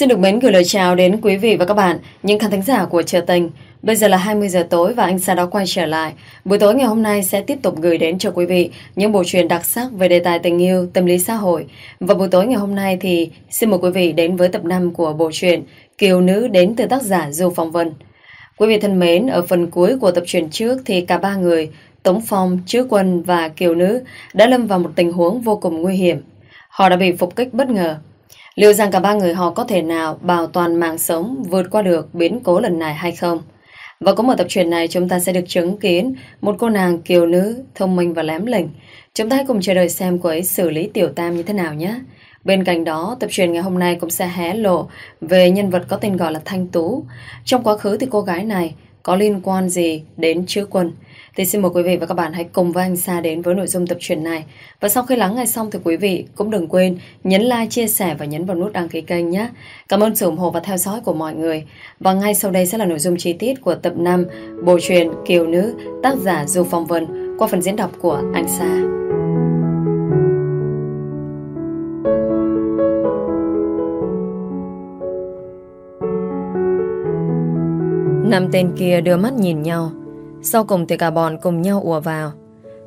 Xin được mến gửi lời chào đến quý vị và các bạn, những khán thính giả của Trợ Tình. Bây giờ là 20 giờ tối và anh Sa đã quay trở lại. Buổi tối ngày hôm nay sẽ tiếp tục gửi đến cho quý vị những bộ truyện đặc sắc về đề tài tình yêu, tâm lý xã hội. Và buổi tối ngày hôm nay thì xin mời quý vị đến với tập 5 của bộ truyện Kiều Nữ đến từ tác giả Du Phong Vân. Quý vị thân mến, ở phần cuối của tập truyện trước thì cả ba người, Tống Phong, Chứa Quân và Kiều Nữ đã lâm vào một tình huống vô cùng nguy hiểm. Họ đã bị phục kích bất ngờ. Liệu rằng cả ba người họ có thể nào bảo toàn mạng sống vượt qua được biến cố lần này hay không? Và có một tập truyện này chúng ta sẽ được chứng kiến một cô nàng kiều nữ, thông minh và lém lỉnh. Chúng ta hãy cùng chờ đợi xem cô ấy xử lý tiểu tam như thế nào nhé. Bên cạnh đó, tập truyện ngày hôm nay cũng sẽ hé lộ về nhân vật có tên gọi là Thanh Tú. Trong quá khứ thì cô gái này có liên quan gì đến chữ quân? Thì xin mời quý vị và các bạn hãy cùng với anh Sa đến với nội dung tập truyện này. Và sau khi lắng nghe xong thì quý vị cũng đừng quên nhấn like, chia sẻ và nhấn vào nút đăng ký kênh nhé. Cảm ơn sự ủng hộ và theo dõi của mọi người. Và ngay sau đây sẽ là nội dung chi tiết của tập 5 Bộ truyện Kiều Nữ tác giả Du Phong Vân qua phần diễn đọc của anh Sa. Năm tên kia đưa mắt nhìn nhau sau cùng thì cả bọn cùng nhau ùa vào.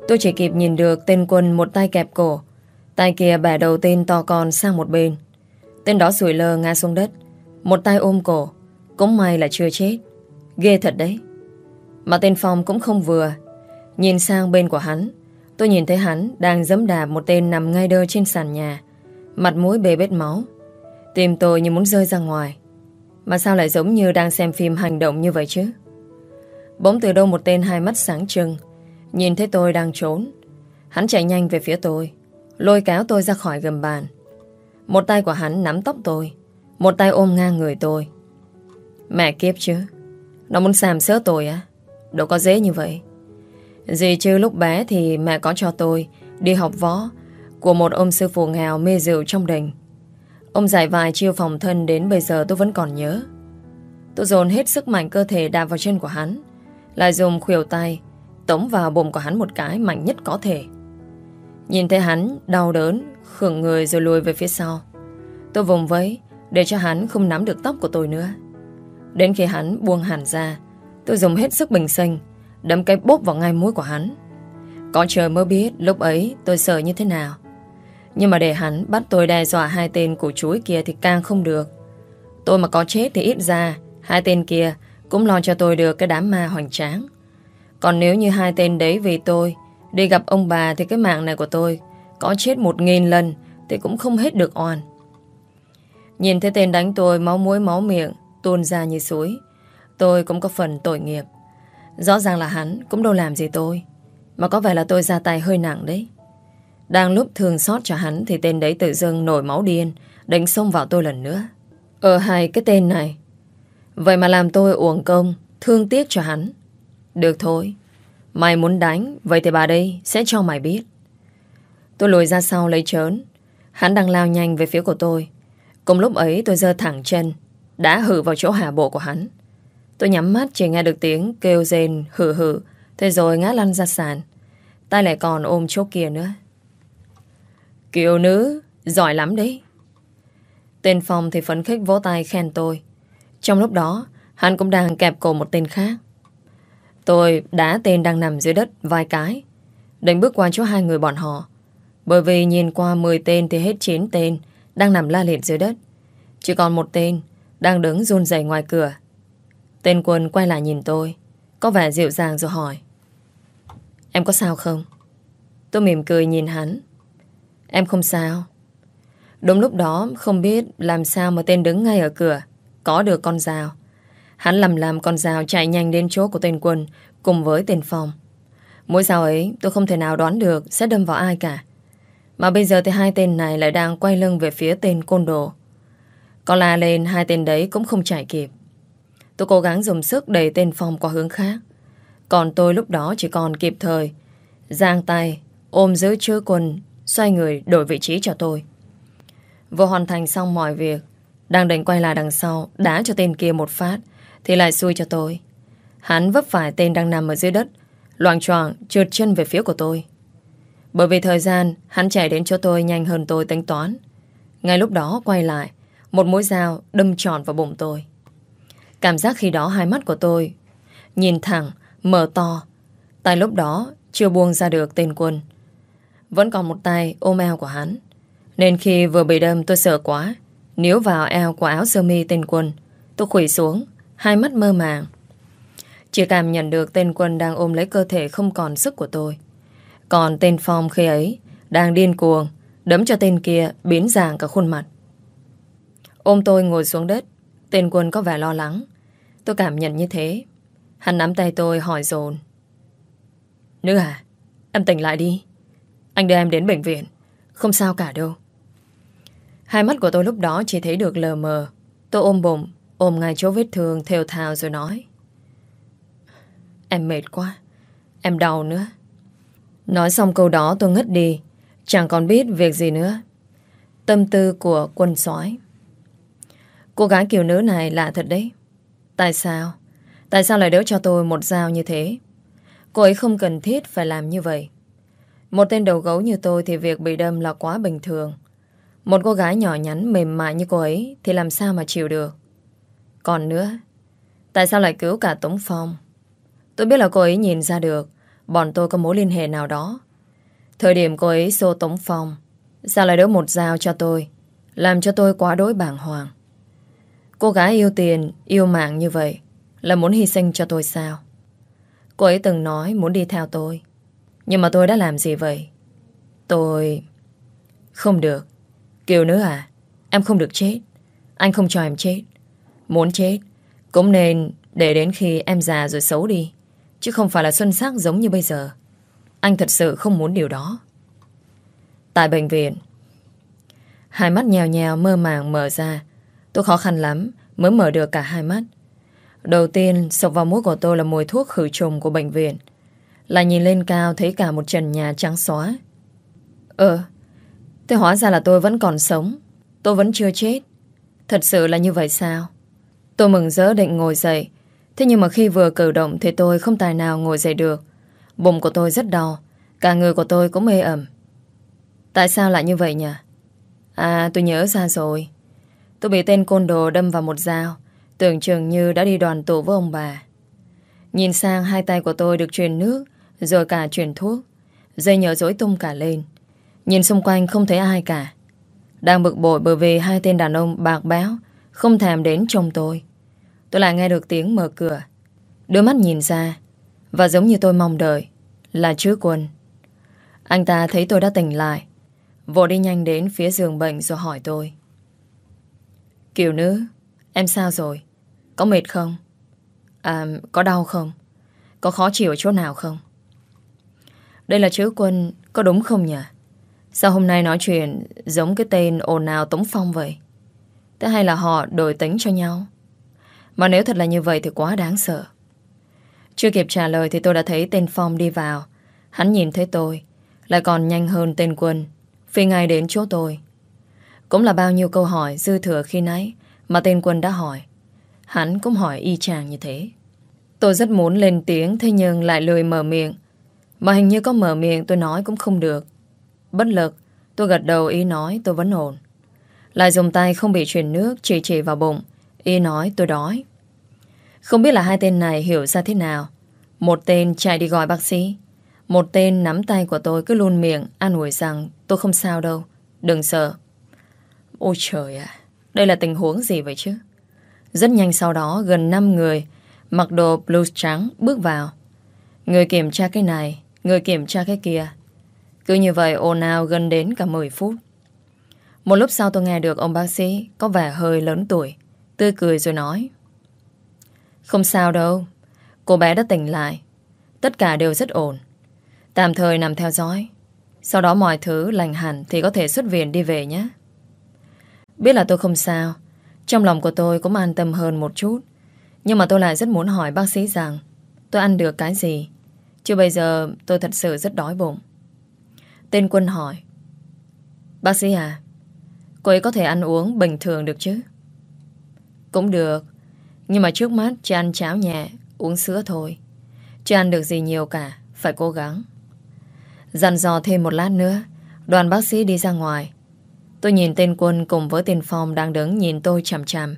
Tôi chỉ kịp nhìn được tên quân một tay kẹp cổ. Tay kia bẻ đầu tên to con sang một bên. Tên đó sủi lơ ngã xuống đất. Một tay ôm cổ. Cũng may là chưa chết. Ghê thật đấy. Mà tên Phong cũng không vừa. Nhìn sang bên của hắn, Tôi nhìn thấy hắn đang giẫm đạp một tên nằm ngay đơ trên sàn nhà. Mặt mũi bê bết máu. Tim tôi như muốn rơi ra ngoài. Mà sao lại giống như đang xem phim hành động như vậy chứ? Bỗng từ đâu một tên hai mắt sáng trưng. Nhìn thấy tôi đang trốn. Hắn chạy nhanh về phía tôi. Lôi kéo tôi ra khỏi gầm bàn. Một tay của hắn nắm tóc tôi. Một tay ôm ngang người tôi. Mẹ kiếp chứ. Nó muốn xàm sớ tôi á. Đâu có dễ như vậy. Gì chứ lúc bé thì mẹ có cho tôi Đi học võ Của một ông sư phụ nghèo mê rượu trong đình. Ông giải vài chiêu phòng thân Đến bây giờ tôi vẫn còn nhớ. Tôi dồn hết sức mạnh cơ thể đạp vào chân của hắn lại dùng khuỷu tay, Tống vào bụng của hắn một cái mạnh nhất có thể. Nhìn thấy hắn đau đớn Khưởng người rồi lùi về phía sau. Tôi vùng vẫy Để cho hắn không nắm được tóc của tôi nữa. Đến khi hắn buông hẳn ra, Tôi dùng hết sức bình sinh, Đấm cái bốp vào ngay mũi của hắn. Có trời mới biết lúc ấy tôi sợ như thế nào. Nhưng mà để hắn bắt tôi đe dọa hai tên của chuối kia thì càng không được. Tôi mà có chết thì ít ra Hai tên kia cũng lo cho tôi được cái đám ma hoành tráng. Còn nếu như hai tên đấy vì tôi, Đi gặp ông bà Thì cái mạng này của tôi Có chết một nghìn lần Thì cũng không hết được oan. Nhìn thấy tên đánh tôi máu muối máu miệng, Tuôn ra như suối, Tôi cũng có phần tội nghiệp. Rõ ràng là hắn cũng đâu làm gì tôi, Mà có vẻ là tôi ra tay hơi nặng đấy. Đang lúc thương xót cho hắn Thì tên đấy tự dưng nổi máu điên, Đánh xông vào tôi lần nữa. Ở hai cái tên này Vậy mà làm tôi uổng công, Thương tiếc cho hắn. Được thôi, Mày muốn đánh, Vậy thì bà đây sẽ cho mày biết. Tôi lùi ra sau lấy trớn. Hắn đang lao nhanh về phía của tôi. Cùng lúc ấy tôi giơ thẳng chân, Đã hử vào chỗ hạ bộ của hắn. Tôi nhắm mắt chỉ nghe được tiếng kêu rên hử hử, Thế rồi ngã lăn ra sàn. Tay lại còn ôm chỗ kia nữa. Kiều nữ, Giỏi lắm đấy. Tên phòng thì phấn khích vỗ tay khen tôi trong lúc đó, hắn cũng đang kẹp cổ một tên khác. Tôi đá tên đang nằm dưới đất vài cái, định bước qua chỗ hai người bọn họ. Bởi vì nhìn qua 10 tên thì hết 9 tên đang nằm la liệt dưới đất. Chỉ còn một tên đang đứng run rẩy ngoài cửa. Tên quân quay lại nhìn tôi, có vẻ dịu dàng rồi hỏi. Em có sao không? Tôi mỉm cười nhìn hắn. Em không sao. Đúng lúc đó không biết làm sao mà tên đứng ngay ở cửa có được con dao. Hắn lầm làm con dao chạy nhanh đến chỗ của tên quân cùng với tên phòng. Mỗi dao ấy tôi không thể nào đoán được sẽ đâm vào ai cả. Mà bây giờ thì hai tên này lại đang quay lưng về phía tên côn đồ. Có la lên hai tên đấy cũng không chạy kịp. Tôi cố gắng dùng sức đẩy tên phòng qua hướng khác. Còn tôi lúc đó chỉ còn kịp thời. Giang tay, ôm giữ chứa quân, xoay người đổi vị trí cho tôi. Vừa hoàn thành xong mọi việc, đang định quay lại đằng sau Đá cho tên kia một phát Thì lại xui cho tôi Hắn vấp phải tên đang nằm ở dưới đất Loạn choạng trượt chân về phía của tôi Bởi vì thời gian Hắn chạy đến cho tôi nhanh hơn tôi tính toán Ngay lúc đó quay lại Một mũi dao đâm tròn vào bụng tôi. Cảm giác khi đó hai mắt của tôi nhìn thẳng, mở to. Tại lúc đó chưa buông ra được tên quân. Vẫn còn một tay ôm eo của hắn. Nên khi vừa bị đâm tôi sợ quá. Níu vào eo của áo sơ mi tên quân. Tôi khủy xuống, hai mắt mơ màng. Chỉ cảm nhận được tên quân đang ôm lấy cơ thể không còn sức của tôi. Còn tên Phong khi ấy đang điên cuồng, đấm cho tên kia biến dạng cả khuôn mặt. Ôm tôi ngồi xuống đất, tên quân có vẻ lo lắng. Tôi cảm nhận như thế. Hắn nắm tay tôi hỏi dồn Nữ à, em tỉnh lại đi. Anh đưa em đến bệnh viện. Không sao cả đâu. Hai mắt của tôi lúc đó chỉ thấy được lờ mờ. Tôi ôm bụng, ôm ngay chỗ vết thương theo thào rồi nói. Em mệt quá. Em đau nữa. Nói xong câu đó tôi ngất đi. Chẳng còn biết việc gì nữa. Tâm tư của quân sói. Cô gái kiều nữ này lạ thật đấy. Tại sao? Tại sao lại đỡ cho tôi một dao như thế? Cô ấy không cần thiết phải làm như vậy. Một tên đầu gấu như tôi thì việc bị đâm là quá bình thường. Một cô gái nhỏ nhắn mềm mại như cô ấy thì làm sao mà chịu được. Còn nữa, tại sao lại cứu cả Tống Phong? Tôi biết là cô ấy nhìn ra được bọn tôi có mối liên hệ nào đó. Thời điểm cô ấy xô Tống Phong, sao lại đỡ một dao cho tôi, làm cho tôi quá đối bàng hoàng. Cô gái yêu tiền, yêu mạng như vậy là muốn hy sinh cho tôi sao? Cô ấy từng nói muốn đi theo tôi. Nhưng mà tôi đã làm gì vậy? Tôi... Không được. Kiều nữa à? Em không được chết. Anh không cho em chết. Muốn chết, cũng nên để đến khi em già rồi xấu đi. Chứ không phải là xuân sắc giống như bây giờ. Anh thật sự không muốn điều đó. Tại bệnh viện, hai mắt nhèo nhèo mơ màng mở ra. Tôi khó khăn lắm mới mở được cả hai mắt. Đầu tiên, sộc vào mũi của tôi là mùi thuốc khử trùng của bệnh viện. Là nhìn lên cao thấy cả một trần nhà trắng xóa. Ờ, thế hóa ra là tôi vẫn còn sống. Tôi vẫn chưa chết. Thật sự là như vậy sao? Tôi mừng rỡ định ngồi dậy. Thế nhưng mà khi vừa cử động thì tôi không tài nào ngồi dậy được. Bụng của tôi rất đau. Cả người của tôi cũng mê ẩm. Tại sao lại như vậy nhỉ? À, tôi nhớ ra rồi. Tôi bị tên côn đồ đâm vào một dao. Tưởng chừng như đã đi đoàn tụ với ông bà. Nhìn sang hai tay của tôi được truyền nước, rồi cả truyền thuốc. Dây nhớ dối tung cả lên. Nhìn xung quanh không thấy ai cả. Đang bực bội bởi vì hai tên đàn ông bạc béo không thèm đến trông tôi. Tôi lại nghe được tiếng mở cửa. Đôi mắt nhìn ra và giống như tôi mong đợi là chứa quân. Anh ta thấy tôi đã tỉnh lại vội đi nhanh đến phía giường bệnh rồi hỏi tôi. Kiều nữ, em sao rồi? Có mệt không? À, có đau không? Có khó chịu ở chỗ nào không? Đây là chữ quân, có đúng không nhỉ? Sao hôm nay nói chuyện giống cái tên ồn ào Tống Phong vậy? Thế hay là họ đổi tính cho nhau? Mà nếu thật là như vậy thì quá đáng sợ. Chưa kịp trả lời thì tôi đã thấy tên Phong đi vào. Hắn nhìn thấy tôi, lại còn nhanh hơn tên quân, phi ngay đến chỗ tôi. Cũng là bao nhiêu câu hỏi dư thừa khi nãy mà tên quân đã hỏi. Hắn cũng hỏi y chang như thế. Tôi rất muốn lên tiếng thế nhưng lại lười mở miệng. Mà hình như có mở miệng tôi nói cũng không được. Bất lực, tôi gật đầu ý nói tôi vẫn ổn. Lại dùng tay không bị truyền nước chỉ chỉ vào bụng. Y nói tôi đói. Không biết là hai tên này hiểu ra thế nào. Một tên chạy đi gọi bác sĩ. Một tên nắm tay của tôi cứ luôn miệng an ủi rằng tôi không sao đâu. Đừng sợ. Ôi trời ạ. đây là tình huống gì vậy chứ? Rất nhanh sau đó gần 5 người mặc đồ blues trắng bước vào. Người kiểm tra cái này, người kiểm tra cái kia. Cứ như vậy ồn ào gần đến cả 10 phút. Một lúc sau tôi nghe được ông bác sĩ có vẻ hơi lớn tuổi, tươi cười rồi nói. Không sao đâu, cô bé đã tỉnh lại. Tất cả đều rất ổn. Tạm thời nằm theo dõi. Sau đó mọi thứ lành hẳn thì có thể xuất viện đi về nhé. Biết là tôi không sao, trong lòng của tôi cũng an tâm hơn một chút Nhưng mà tôi lại rất muốn hỏi bác sĩ rằng Tôi ăn được cái gì Chứ bây giờ tôi thật sự rất đói bụng Tên quân hỏi. Bác sĩ à Cô ấy có thể ăn uống bình thường được chứ? Cũng được Nhưng mà trước mắt chỉ ăn cháo nhẹ Uống sữa thôi. Chưa ăn được gì nhiều cả Phải cố gắng. Dặn dò thêm một lát nữa Đoàn bác sĩ đi ra ngoài. Tôi nhìn tên quân cùng với tên Phong đang đứng nhìn tôi chằm chằm.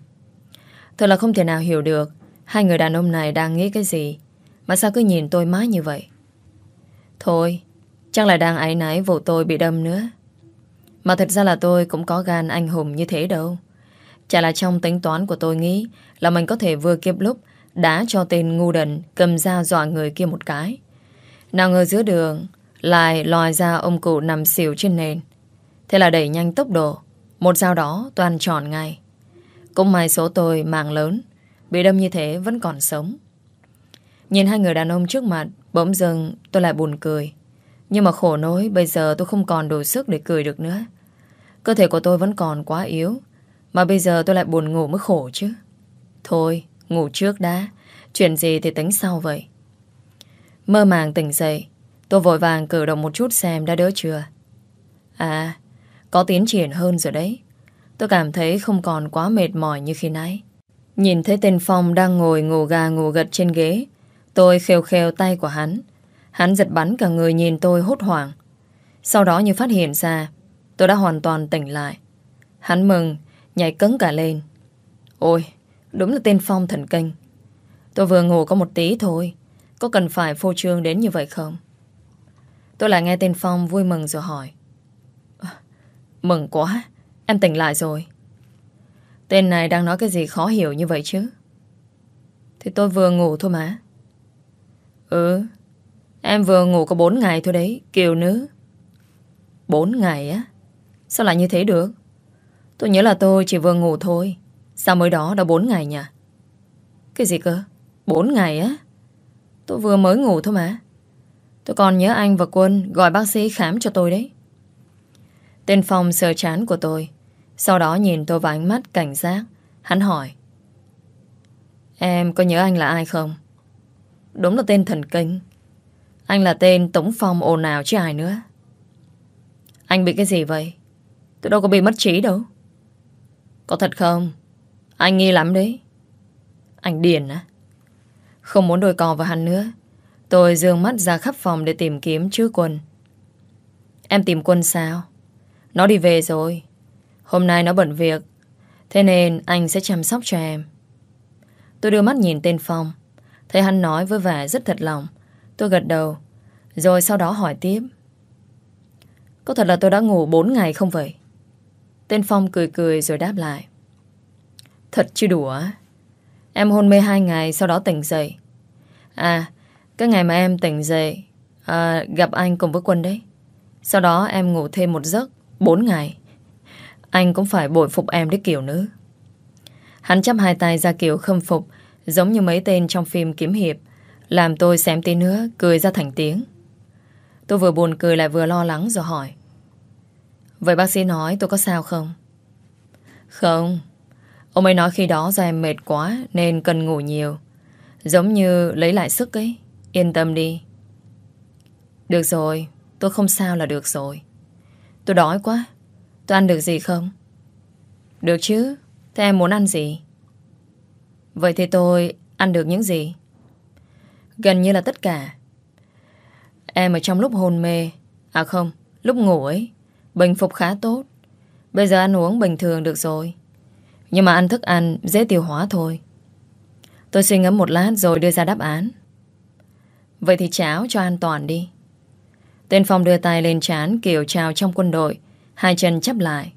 Thật là không thể nào hiểu được hai người đàn ông này đang nghĩ cái gì mà sao cứ nhìn tôi mãi như vậy. Thôi, chắc là đang ái nái vụ tôi bị đâm nữa. Mà thật ra là tôi cũng có gan anh hùng như thế đâu. Chả là trong tính toán của tôi nghĩ là mình có thể vừa kiếp lúc đã cho tên ngu đần cầm dao dọa người kia một cái. Nào ngờ giữa đường lại lòi ra ông cụ nằm xỉu trên nền. Thế là đẩy nhanh tốc độ. Một dao đó toàn tròn ngay. Cũng may số tôi mạng lớn. Bị đâm như thế vẫn còn sống. Nhìn hai người đàn ông trước mặt Bỗng dưng tôi lại buồn cười nhưng mà khổ nỗi, bây giờ tôi không còn đủ sức để cười được nữa. Cơ thể của tôi vẫn còn quá yếu, Mà bây giờ tôi lại buồn ngủ mới khổ chứ. Thôi, ngủ trước đã. Chuyện gì thì tính sau vậy. Mơ màng tỉnh dậy, Tôi vội vàng cử động một chút xem đã đỡ chưa. À Có tiến triển hơn rồi đấy. Tôi cảm thấy không còn quá mệt mỏi như khi nãy. Nhìn thấy tên Phong đang ngồi ngủ gà ngủ gật trên ghế, Tôi khều khều tay của hắn. Hắn giật bắn cả người nhìn tôi hốt hoảng. Sau đó như phát hiện ra, Tôi đã hoàn toàn tỉnh lại. Hắn mừng, Nhảy cấn cả lên. Ôi, Đúng là tên Phong thần kinh. Tôi vừa ngủ có một tí thôi, Có cần phải phô trương đến như vậy không? Tôi lại nghe tên Phong vui mừng rồi hỏi. À, mừng quá, Em tỉnh lại rồi. Tên này đang nói cái gì khó hiểu như vậy chứ? Thì tôi vừa ngủ thôi mà. Ừ Em vừa ngủ có 4 ngày thôi đấy, Kiều nữ. 4 ngày á? Sao lại như thế được? Tôi nhớ là tôi chỉ vừa ngủ thôi. Sao mới đó đã 4 ngày nhỉ? Cái gì cơ? 4 ngày á? Tôi vừa mới ngủ thôi mà. Tôi còn nhớ anh và Quân Gọi bác sĩ khám cho tôi đấy. Tên Phong sờ chán của tôi. Sau đó nhìn tôi vào ánh mắt cảnh giác, Hắn hỏi. Em có nhớ anh là ai không? Đúng là tên thần kinh. Anh là tên Tống Phong ồn ào chứ ai nữa. Anh bị cái gì vậy? Tôi đâu có bị mất trí đâu. Có thật không? Anh nghi lắm đấy. Anh điền á. Không muốn đôi cò vào hắn nữa. Tôi dương mắt ra khắp phòng để tìm kiếm chữ quân. Em tìm quân sao? Nó đi về rồi. Hôm nay nó bận việc. Thế nên anh sẽ chăm sóc cho em. Tôi đưa mắt nhìn tên Phong. Thấy hắn nói với vẻ rất thật lòng. Tôi gật đầu Rồi sau đó hỏi tiếp. Có thật là tôi đã ngủ 4 ngày không vậy? Tên Phong cười cười rồi đáp lại. Thật chứ đùa. Em hôn mê 2 ngày sau đó tỉnh dậy. À Cái ngày mà em tỉnh dậy à, Gặp anh cùng với Quân đấy. Sau đó em ngủ thêm một giấc 4 ngày. Anh cũng phải bội phục em đấy kiểu nữa Hắn chắp hai tay ra kiểu khâm phục Giống như mấy tên trong phim kiếm hiệp. Làm tôi xem tí nữa, Cười ra thành tiếng. Tôi vừa buồn cười lại vừa lo lắng rồi hỏi. Vậy bác sĩ nói tôi có sao không? Không. Ông ấy nói khi đó do em mệt quá Nên cần ngủ nhiều. Giống như lấy lại sức ấy. Yên tâm đi. Được rồi, Tôi không sao là được rồi. Tôi đói quá. Tôi ăn được gì không? Được chứ. Thế em muốn ăn gì? Vậy thì tôi ăn được những gì? Gần như là tất cả. Em ở trong lúc hôn mê, à không, lúc ngủ ấy, bình phục khá tốt. Bây giờ ăn uống bình thường được rồi. Nhưng mà ăn thức ăn dễ tiêu hóa thôi. Tôi suy ngẫm một lát rồi đưa ra đáp án. Vậy thì cháo cho an toàn đi. Tên phòng đưa tay lên chán kiểu chào trong quân đội, hai chân chấp lại.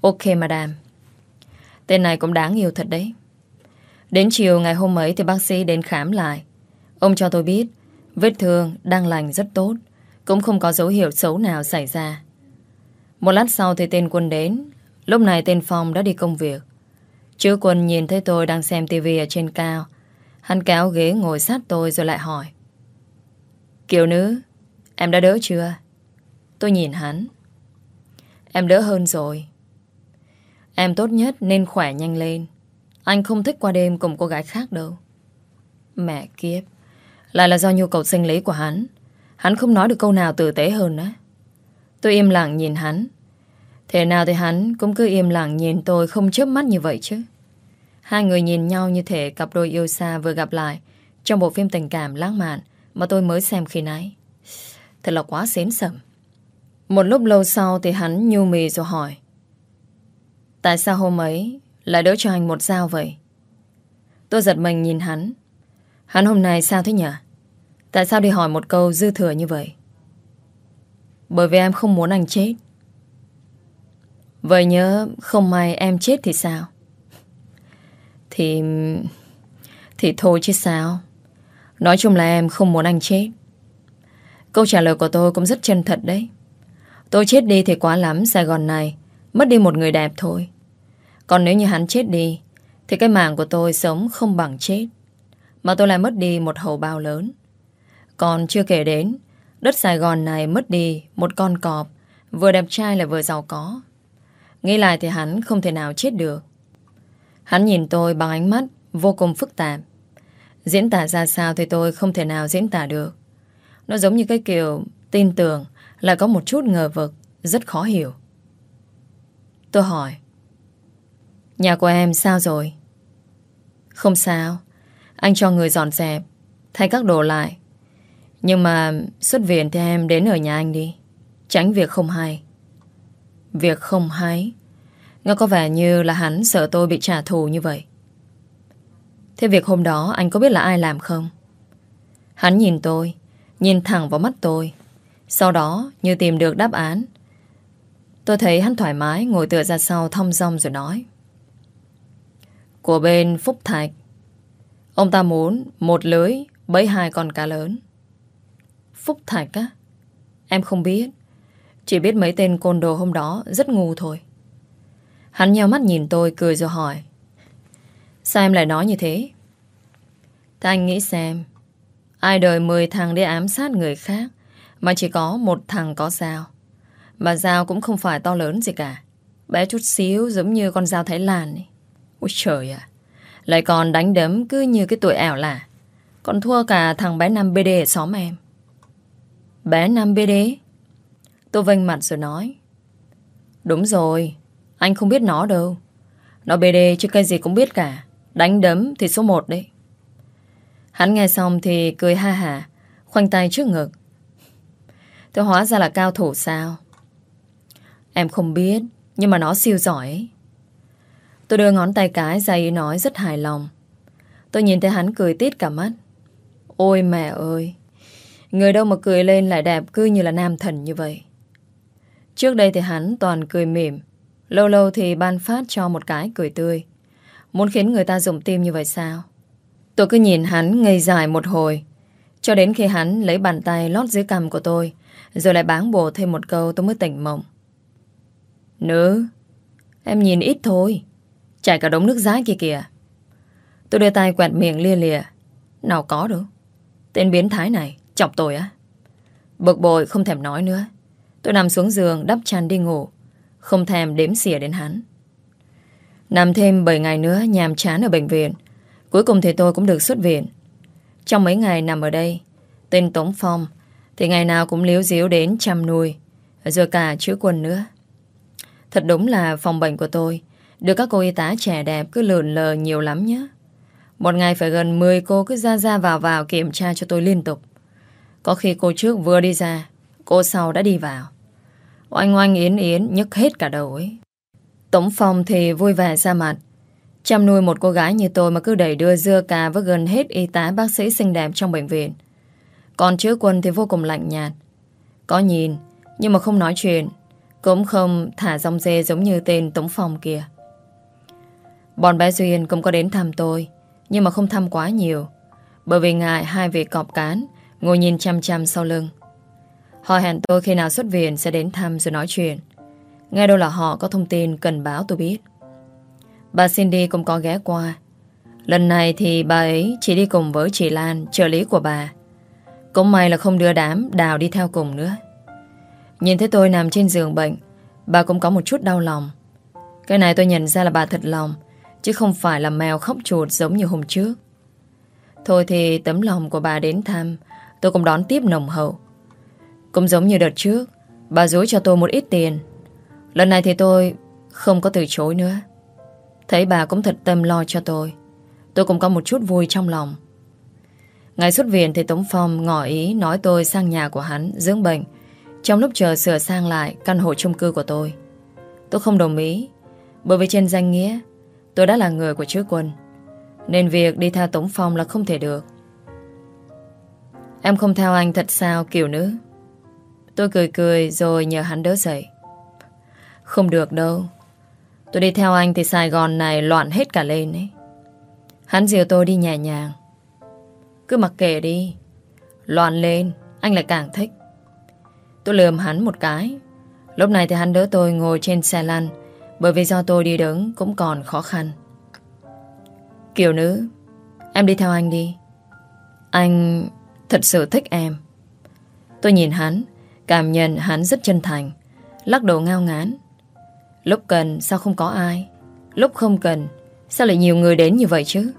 Ok madam. Tên này cũng đáng yêu thật đấy. Đến chiều ngày hôm ấy thì bác sĩ đến khám lại. Ông cho tôi biết vết thương đang lành rất tốt, cũng không có dấu hiệu xấu nào xảy ra. Một lát sau thì tên quân đến, lúc này tên Phong đã đi công việc. Chứ quân nhìn thấy tôi đang xem tivi ở trên cao. Hắn kéo ghế ngồi sát tôi rồi lại hỏi. Kiều nữ, em đã đỡ chưa? Tôi nhìn hắn. Em đỡ hơn rồi. Em tốt nhất nên khỏe nhanh lên. Anh không thích qua đêm cùng cô gái khác đâu. Mẹ kiếp. Lại là do nhu cầu sinh lý của hắn. Hắn không nói được câu nào tử tế hơn á. Tôi im lặng nhìn hắn. Thế nào thì hắn cũng cứ im lặng nhìn tôi không chớp mắt như vậy chứ. Hai người nhìn nhau như thể cặp đôi yêu xa vừa gặp lại trong bộ phim tình cảm lãng mạn mà tôi mới xem khi nãy. Thật là quá xến sầm. Một lúc lâu sau thì hắn nhu mì rồi hỏi. Tại sao hôm ấy lại đỡ cho anh một dao vậy? Tôi giật mình nhìn hắn. Hắn hôm nay sao thế nhỉ? Tại sao đi hỏi một câu dư thừa như vậy? Bởi vì em không muốn anh chết. Vậy nhớ, không may em chết thì sao? Thì... Thì thôi chứ sao? Nói chung là em không muốn anh chết. Câu trả lời của tôi cũng rất chân thật đấy. Tôi chết đi thì quá lắm, Sài Gòn này, Mất đi một người đẹp thôi Còn nếu như hắn chết đi, Thì cái mạng của tôi sống không bằng chết mà tôi lại mất đi một hầu bao lớn. Còn chưa kể đến, Đất Sài Gòn này mất đi Một con cọp, Vừa đẹp trai lại vừa giàu có. Nghĩ lại thì hắn không thể nào chết được. Hắn nhìn tôi bằng ánh mắt Vô cùng phức tạp. Diễn tả ra sao thì tôi không thể nào diễn tả được. Nó giống như cái kiểu Tin tưởng lại có một chút ngờ vực, Rất khó hiểu. Tôi hỏi, Nhà của em sao rồi? Không sao. Anh cho người dọn dẹp, Thay các đồ lại. Nhưng mà xuất viện thì em đến ở nhà anh đi. Tránh việc không hay. Việc không hay? Nghe có vẻ như là hắn sợ tôi bị trả thù như vậy. Thế việc hôm đó anh có biết là ai làm không? Hắn nhìn tôi, Nhìn thẳng vào mắt tôi. Sau đó, như tìm được đáp án, Tôi thấy hắn thoải mái Ngồi tựa ra sau thong dong rồi nói. Của bên Phúc Thạch Ông ta muốn Một lưới bấy hai con cá lớn. Phúc Thạch á, Em không biết. Chỉ biết mấy tên côn đồ hôm đó Rất ngu thôi. Hắn nheo mắt nhìn tôi cười rồi hỏi, Sao em lại nói như thế? Thế anh nghĩ xem, Ai đời 10 thằng đi ám sát người khác mà chỉ có một thằng có dao? Mà dao cũng không phải to lớn gì cả, Bé chút xíu giống như con dao Thái Lan ấy. Ôi trời ạ. Lại còn đánh đấm cứ như cái tuổi ảo lạ Còn thua cả thằng bé nam BD ở xóm em. Bé nam BD, Tôi vênh mặt rồi nói. Đúng rồi Anh không biết nó đâu. Nó BD chứ cái gì cũng biết cả. Đánh đấm thì số 1 đấy. Hắn nghe xong thì cười ha hả Khoanh tay trước ngực. Tôi hóa ra là cao thủ sao? Em không biết Nhưng mà nó siêu giỏi Tôi đưa ngón tay cái ra ý nói rất hài lòng. Tôi nhìn thấy hắn cười tít cả mắt. Ôi mẹ ơi, Người đâu mà cười lên lại đẹp cứ như là nam thần như vậy. Trước đây thì hắn toàn cười mỉm, Lâu lâu thì ban phát cho một cái cười tươi. Muốn khiến người ta dùng tim như vậy sao? Tôi cứ nhìn hắn ngây dài một hồi, Cho đến khi hắn lấy bàn tay lót dưới cằm của tôi, rồi lại bán bồ thêm một câu tôi mới tỉnh mộng. Nữ, Em nhìn ít thôi. Chảy cả đống nước rái kia kìa. Tôi đưa tay quẹt miệng lia lìa Nào có đâu Tên biến thái này, chọc tôi á. Bực bội, không thèm nói nữa. Tôi nằm xuống giường, đắp chăn đi ngủ. Không thèm đếm xỉa đến hắn. Nằm thêm 7 ngày nữa, Nhàm chán ở bệnh viện. Cuối cùng thì tôi cũng được xuất viện. Trong mấy ngày nằm ở đây, Tên Tống Phong, thì ngày nào cũng liếu díu đến chăm nuôi. Rồi cả chữa quân nữa. Thật đúng là phòng bệnh của tôi được các cô y tá trẻ đẹp cứ lượn lờ nhiều lắm nhé. Một ngày phải gần 10 cô cứ ra ra vào vào kiểm tra cho tôi liên tục. Có khi cô trước vừa đi ra, Cô sau đã đi vào. Oanh oanh yến yến nhức hết cả đầu ấy. Tổng phòng thì vui vẻ ra mặt. Chăm nuôi một cô gái như tôi mà cứ đẩy đưa dưa cà với gần hết y tá bác sĩ xinh đẹp trong bệnh viện. Còn chứa quân thì vô cùng lạnh nhạt. Có nhìn, Nhưng mà không nói chuyện. Cũng không thả dòng dê giống như tên Tống Phong kia. Bọn bé Duyên cũng có đến thăm tôi, Nhưng mà không thăm quá nhiều. Bởi vì ngại hai vị cọp cán, Ngồi nhìn chăm chăm sau lưng. Họ hẹn tôi khi nào xuất viện Sẽ đến thăm rồi nói chuyện. Nghe đâu là họ có thông tin cần báo tôi biết. Bà Cindy cũng có ghé qua. Lần này thì bà ấy chỉ đi cùng với chị Lan, Trợ lý của bà. Cũng may là không đưa đám Đào đi theo cùng nữa. Nhìn thấy tôi nằm trên giường bệnh, Bà cũng có một chút đau lòng. Cái này tôi nhận ra là bà thật lòng. Chứ không phải là mèo khóc chuột giống như hôm trước. Thôi thì tấm lòng của bà đến thăm, Tôi cũng đón tiếp nồng hậu. Cũng giống như đợt trước, Bà dối cho tôi một ít tiền. Lần này thì tôi không có từ chối nữa. Thấy bà cũng thật tâm lo cho tôi Tôi cũng có một chút vui trong lòng. Ngày xuất viện thì Tống Phong ngỏ ý nói tôi sang nhà của hắn dưỡng bệnh. Trong lúc chờ sửa sang lại căn hộ chung cư của tôi. Tôi không đồng ý, Bởi vì trên danh nghĩa Tôi đã là người của chứa quân, Nên việc đi theo Tống Phong là không thể được. Em không theo anh thật sao, kiểu nữ? Tôi cười cười rồi nhờ hắn đỡ dậy. Không được đâu. Tôi đi theo anh thì Sài Gòn này loạn hết cả lên ấy. Hắn dìu tôi đi nhẹ nhàng. Cứ mặc kệ đi. Loạn lên, Anh lại càng thích. Tôi lườm hắn một cái. Lúc này thì hắn đỡ tôi ngồi trên xe lăn. Bởi vì do tôi đi đứng cũng còn khó khăn. Kiều nữ, Em đi theo anh đi. Anh thật sự thích em. Tôi nhìn hắn, Cảm nhận hắn rất chân thành, Lắc đầu ngao ngán. Lúc cần sao không có ai? Lúc không cần, Sao lại nhiều người đến như vậy chứ?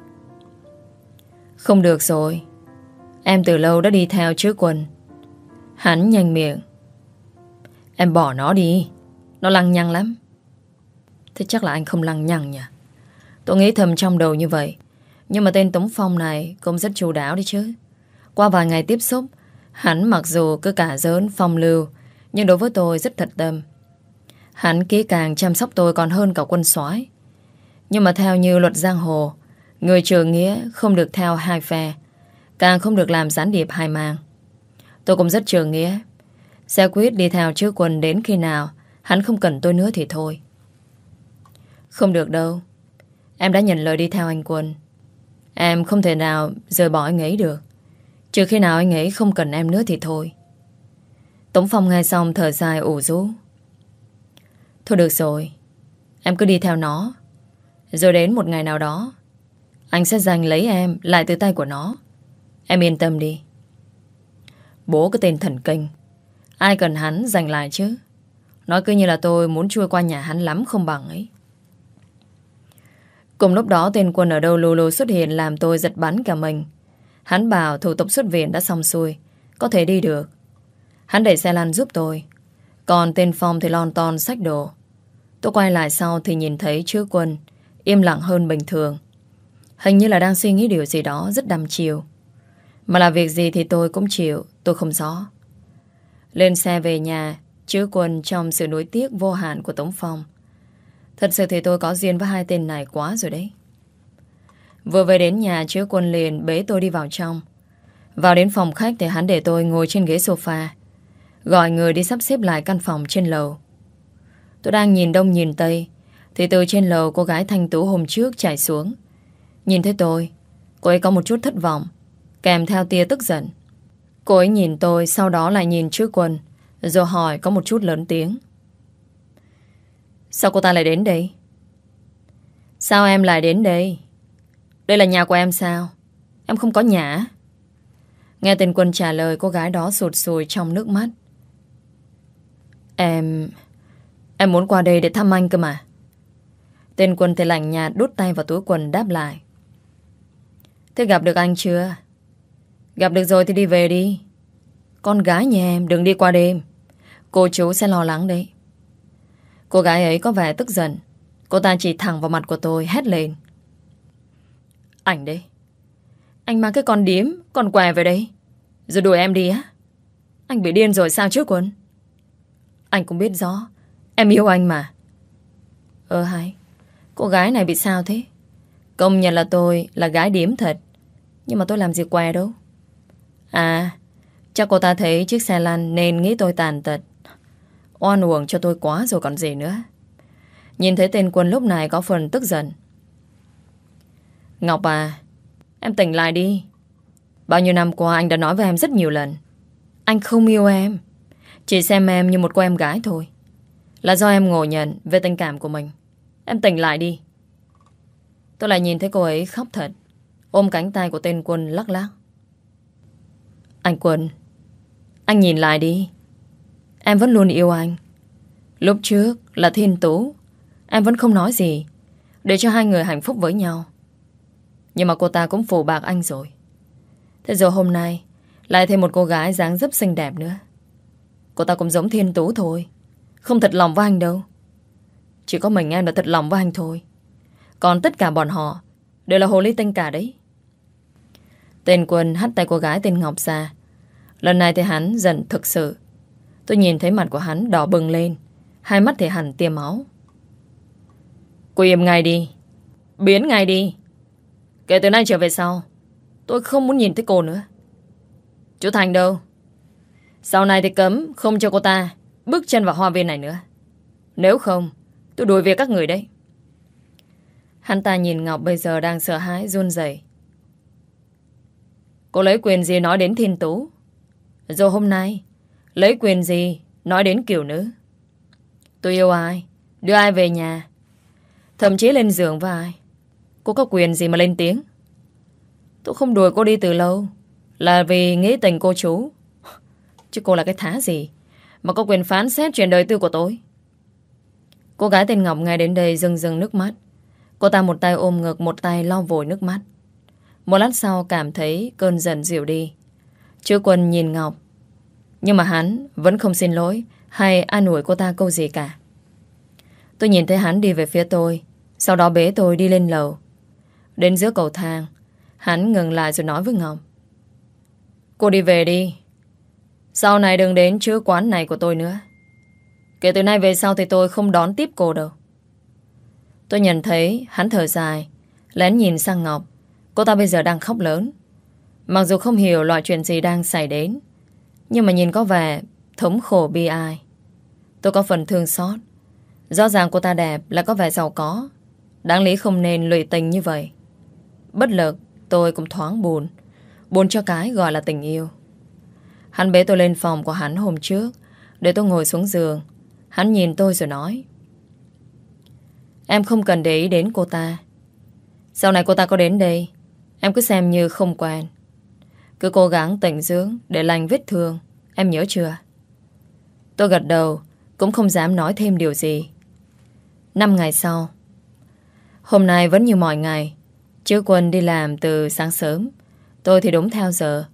Không được rồi. Em từ lâu đã đi theo chứ quần. Hắn nhanh miệng. Em bỏ nó đi. Nó lăng nhăng lắm. Thế chắc là anh không lăng nhăng nhỉ? Tôi nghĩ thầm trong đầu như vậy. Nhưng mà tên Tống Phong này Cũng rất chú đáo đi chứ. Qua vài ngày tiếp xúc, Hắn mặc dù cứ cả giỡn phong lưu, Nhưng đối với tôi rất thật tâm. Hắn kỹ càng chăm sóc tôi còn hơn cả quân soái. Nhưng mà theo như luật giang hồ, Người trường nghĩa không được theo hai phe, Càng không được làm gián điệp hai mang. Tôi cũng rất trường nghĩa. Sẽ quyết đi theo trước quân đến khi nào, Hắn không cần tôi nữa thì thôi. Không được đâu. Em đã nhận lời đi theo anh quân. Em không thể nào rời bỏ anh ấy được. Trừ khi nào anh ấy không cần em nữa thì thôi. Tống Phong nghe xong thở dài ủ rũ. Thôi được rồi. Em cứ đi theo nó. Rồi đến một ngày nào đó, Anh sẽ giành lấy em lại từ tay của nó. Em yên tâm đi. Bố cái tên thần kinh. Ai cần hắn giành lại chứ? Nói cứ như là tôi muốn chui qua nhà hắn lắm không bằng ấy. Cùng lúc đó, tên quân ở đâu lô lô xuất hiện làm tôi giật bắn cả mình. Hắn bảo thủ tục xuất viện đã xong xuôi, Có thể đi được. Hắn đẩy xe lăn giúp tôi. Còn tên Phong thì lon ton sách đồ. Tôi quay lại sau thì nhìn thấy chữ quân, Im lặng hơn bình thường. Hình như là đang suy nghĩ điều gì đó Rất đăm chiều. Mà là việc gì thì tôi cũng chịu, Tôi không rõ. Lên xe về nhà, Chữ quân trong sự nối tiếc vô hạn của Tống Phong. Thật sự thì tôi có duyên với hai tên này quá rồi đấy Vừa về đến nhà chứa quân liền bế tôi đi vào trong. Vào đến phòng khách thì hắn để tôi ngồi trên ghế sofa. Gọi người đi sắp xếp lại căn phòng trên lầu. Tôi đang nhìn đông nhìn tây thì từ trên lầu cô gái thanh tú hôm trước chạy xuống. Nhìn thấy tôi, cô ấy có một chút thất vọng, kèm theo tia tức giận. Cô ấy nhìn tôi, sau đó lại nhìn chứa quân, rồi hỏi có một chút lớn tiếng. Sao cô ta lại đến đây? Sao em lại đến đây? Đây là nhà của em sao? Em không có nhà Nghe tên quân trả lời, cô gái đó sụt sùi trong nước mắt. Em... Em muốn qua đây để thăm anh cơ mà. Tên quân thì lạnh nhạt đút tay vào túi quần đáp lại. Thế gặp được anh chưa? Gặp được rồi thì đi về đi. Con gái nhà em đừng đi qua đêm. Cô chú sẽ lo lắng đấy. Cô gái ấy có vẻ tức giận. Cô ta chỉ thẳng vào mặt của tôi, hét lên. ảnh đây. Anh mang cái con điếm, Con què về đây. Rồi đuổi em đi á. Anh bị điên rồi sao chứ quân? Anh cũng biết rõ, Em yêu anh mà. Ờ hay, Cô gái này bị sao thế? Công nhận là tôi là gái điếm thật. Nhưng mà tôi làm gì què đâu? À Chắc cô ta thấy chiếc xe lăn Nên nghĩ tôi tàn tật. Oan uổng cho tôi quá rồi còn gì nữa. Nhìn thấy tên quân lúc này có phần tức giận. Ngọc à Em tỉnh lại đi. Bao nhiêu năm qua anh đã nói với em rất nhiều lần. Anh không yêu em, Chỉ xem em như một cô em gái thôi. Là do em ngộ nhận về tình cảm của mình. Em tỉnh lại đi. Tôi lại nhìn thấy cô ấy khóc thật, Ôm cánh tay của tên Quân lắc lắc. Anh Quân, Anh nhìn lại đi. Em vẫn luôn yêu anh. Lúc trước là thiên tú, Em vẫn không nói gì, Để cho hai người hạnh phúc với nhau. Nhưng mà cô ta cũng phủ bạc anh rồi. Thế rồi hôm nay Lại thêm một cô gái dáng dấp xinh đẹp nữa. Cô ta cũng giống thiên tú thôi, Không thật lòng với anh đâu. Chỉ có mình em là thật lòng với anh thôi. Còn tất cả bọn họ Đều là hồ ly tinh cả đấy. Tên Quân hắt tay cô gái tên Ngọc ra Lần này thì hắn giận thực sự. Tôi nhìn thấy mặt của hắn đỏ bừng lên. Hai mắt thì hẳn tiêm máu. Cô im ngay đi. Biến ngay đi. Kể từ nay trở về sau, Tôi không muốn nhìn thấy cô nữa. Chú Thành đâu? Sau này thì cấm không cho cô ta Bước chân vào hoa viên này nữa. Nếu không, tôi đuổi về các người đấy. Hắn ta nhìn Ngọc bây giờ đang sợ hãi, run rẩy. Cô lấy quyền gì nói đến thiên tú? Rồi hôm nay Lấy quyền gì? Nói đến kiểu nữ. Tôi yêu ai? Đưa ai về nhà? Thậm chí lên giường với ai? Cô có quyền gì mà lên tiếng? Tôi không đuổi cô đi từ lâu. Là vì nghĩ tình cô chú. Chứ cô là cái thá gì Mà có quyền phán xét chuyện đời tư của tôi? Cô gái tên Ngọc ngay đến đây rưng rưng nước mắt. Cô ta một tay ôm ngực, Một tay lau vội nước mắt. Một lát sau cảm thấy cơn giận dịu đi. Chứ quân nhìn Ngọc. Nhưng mà hắn vẫn không xin lỗi Hay an ủi cô ta câu gì cả. Tôi nhìn thấy hắn đi về phía tôi, Sau đó bế tôi đi lên lầu. Đến giữa cầu thang, Hắn ngừng lại rồi nói với Ngọc. Cô đi về đi. Sau này đừng đến chứa quán này của tôi nữa. Kể từ nay về sau thì tôi không đón tiếp cô đâu. Tôi nhận thấy hắn thở dài, Lén nhìn sang Ngọc. Cô ta bây giờ đang khóc lớn. Mặc dù không hiểu loại chuyện gì đang xảy đến nhưng mà nhìn có vẻ Thống khổ bi ai. Tôi có phần thương xót. Rõ ràng cô ta đẹp là có vẻ giàu có. Đáng lý không nên lụy tình như vậy. Bất lực, Tôi cũng thoáng buồn. Buồn cho cái gọi là tình yêu. Hắn bế tôi lên phòng của hắn hôm trước, Để tôi ngồi xuống giường. Hắn nhìn tôi rồi nói, Em không cần để ý đến cô ta. Sau này cô ta có đến đây, Em cứ xem như không quen. Cứ cố gắng tỉnh dưỡng Để lành vết thương. Em nhớ chưa? Tôi gật đầu, Cũng không dám nói thêm điều gì. Năm ngày sau. Hôm nay vẫn như mọi ngày. Chứ quân đi làm từ sáng sớm. Tôi thì đúng theo giờ.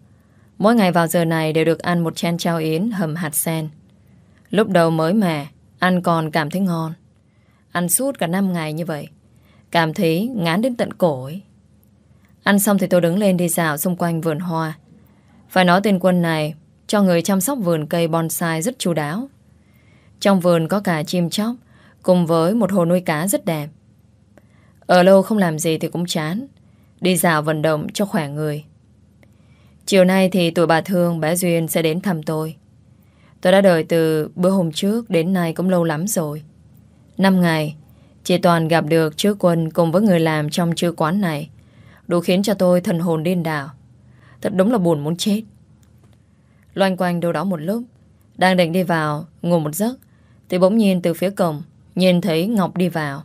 Mỗi ngày vào giờ này đều được ăn một chén chao yến hầm hạt sen. Lúc đầu mới mẻ, Ăn còn cảm thấy ngon. Ăn suốt cả năm ngày như vậy. Cảm thấy ngán đến tận cổ ấy. Ăn xong thì tôi đứng lên đi dạo xung quanh vườn hoa. Phải nói tên quân này Cho người chăm sóc vườn cây bonsai rất chu đáo. Trong vườn có cả chim chóc Cùng với một hồ nuôi cá rất đẹp. Ở lâu không làm gì thì cũng chán Đi dạo vận động cho khỏe người. Chiều nay thì tụi bà Thương bé Duyên sẽ đến thăm tôi. Tôi đã đợi từ bữa hôm trước đến nay cũng lâu lắm rồi. Năm ngày, chị Toàn gặp được chứa quân cùng với người làm trong chứa quán này. Đủ khiến cho tôi thần hồn điên đảo. Thật đúng là buồn muốn chết. Loanh quanh đâu đó một lúc, đang định đi vào, ngủ một giấc, thì bỗng nhiên từ phía cổng, nhìn thấy Ngọc đi vào.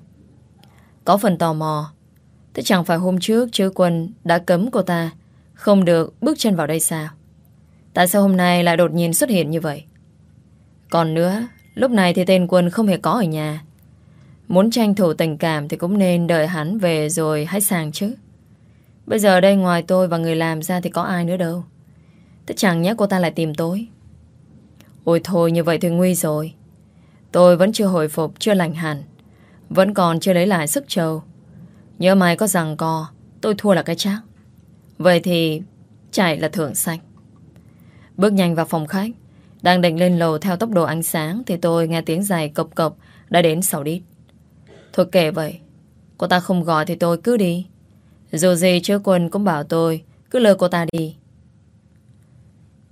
Có phần tò mò, thế chẳng phải hôm trước chứ quân đã cấm cô ta không được bước chân vào đây sao? Tại sao hôm nay lại đột nhiên xuất hiện như vậy? Còn nữa, lúc này thì tên quân không hề có ở nhà. Muốn tranh thủ tình cảm thì cũng nên đợi hắn về rồi hãy sang chứ. Bây giờ đây ngoài tôi và người làm ra thì có ai nữa đâu. Thế chẳng nhé cô ta lại tìm tôi. Ôi thôi như vậy thì nguy rồi. Tôi vẫn chưa hồi phục, chưa lành hẳn. Vẫn còn chưa lấy lại sức trâu. Nhớ mày có rằng co, tôi thua là cái chắc. Vậy thì chạy là thưởng xanh. Bước nhanh vào phòng khách, đang định lên lầu theo tốc độ ánh sáng Thì tôi nghe tiếng giày cộc cộc Đã đến sau đít Thôi kệ vậy Cô ta không gọi thì tôi cứ đi dù gì chứ quân cũng bảo tôi Cứ lơ cô ta đi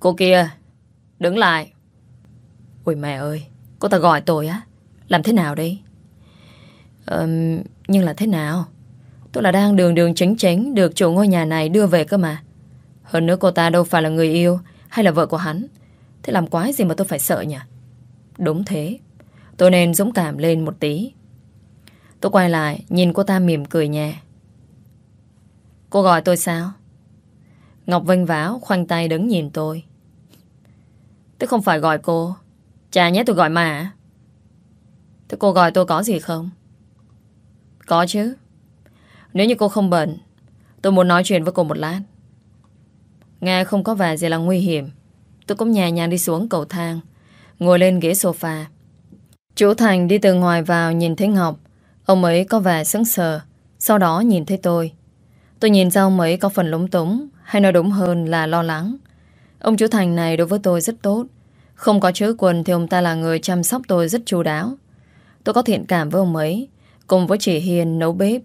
Cô kia Đứng lại Ôi mẹ ơi Cô ta gọi tôi á Làm thế nào đây um, Nhưng là thế nào Tôi là đang đường đường chính chính Được chủ ngôi nhà này đưa về cơ mà Hơn nữa cô ta đâu phải là người yêu Hay là vợ của hắn Thế làm quái gì mà tôi phải sợ nhỉ? Đúng thế. Tôi nên dũng cảm lên một tí. Tôi quay lại, nhìn cô ta mỉm cười nhẹ. Cô gọi tôi sao? Ngọc vênh váo, khoanh tay đứng nhìn tôi. Tôi không phải gọi cô. Chà nhé tôi gọi mà. Thế cô gọi tôi có gì không? Có chứ. Nếu như cô không bận, tôi muốn nói chuyện với cô một lát. Nghe không có vẻ gì là nguy hiểm. Tôi cũng nhẹ nhàng đi xuống cầu thang Ngồi lên ghế sofa Chú Thành đi từ ngoài vào nhìn thấy Ngọc Ông ấy có vẻ sững sờ Sau đó nhìn thấy tôi Tôi nhìn ra ông ấy có phần lúng túng Hay nói đúng hơn là lo lắng Ông chú Thành này đối với tôi rất tốt Không có chữ quần thì ông ta là người chăm sóc tôi rất chu đáo. Tôi có thiện cảm với ông ấy, cùng với chị Hiền nấu bếp,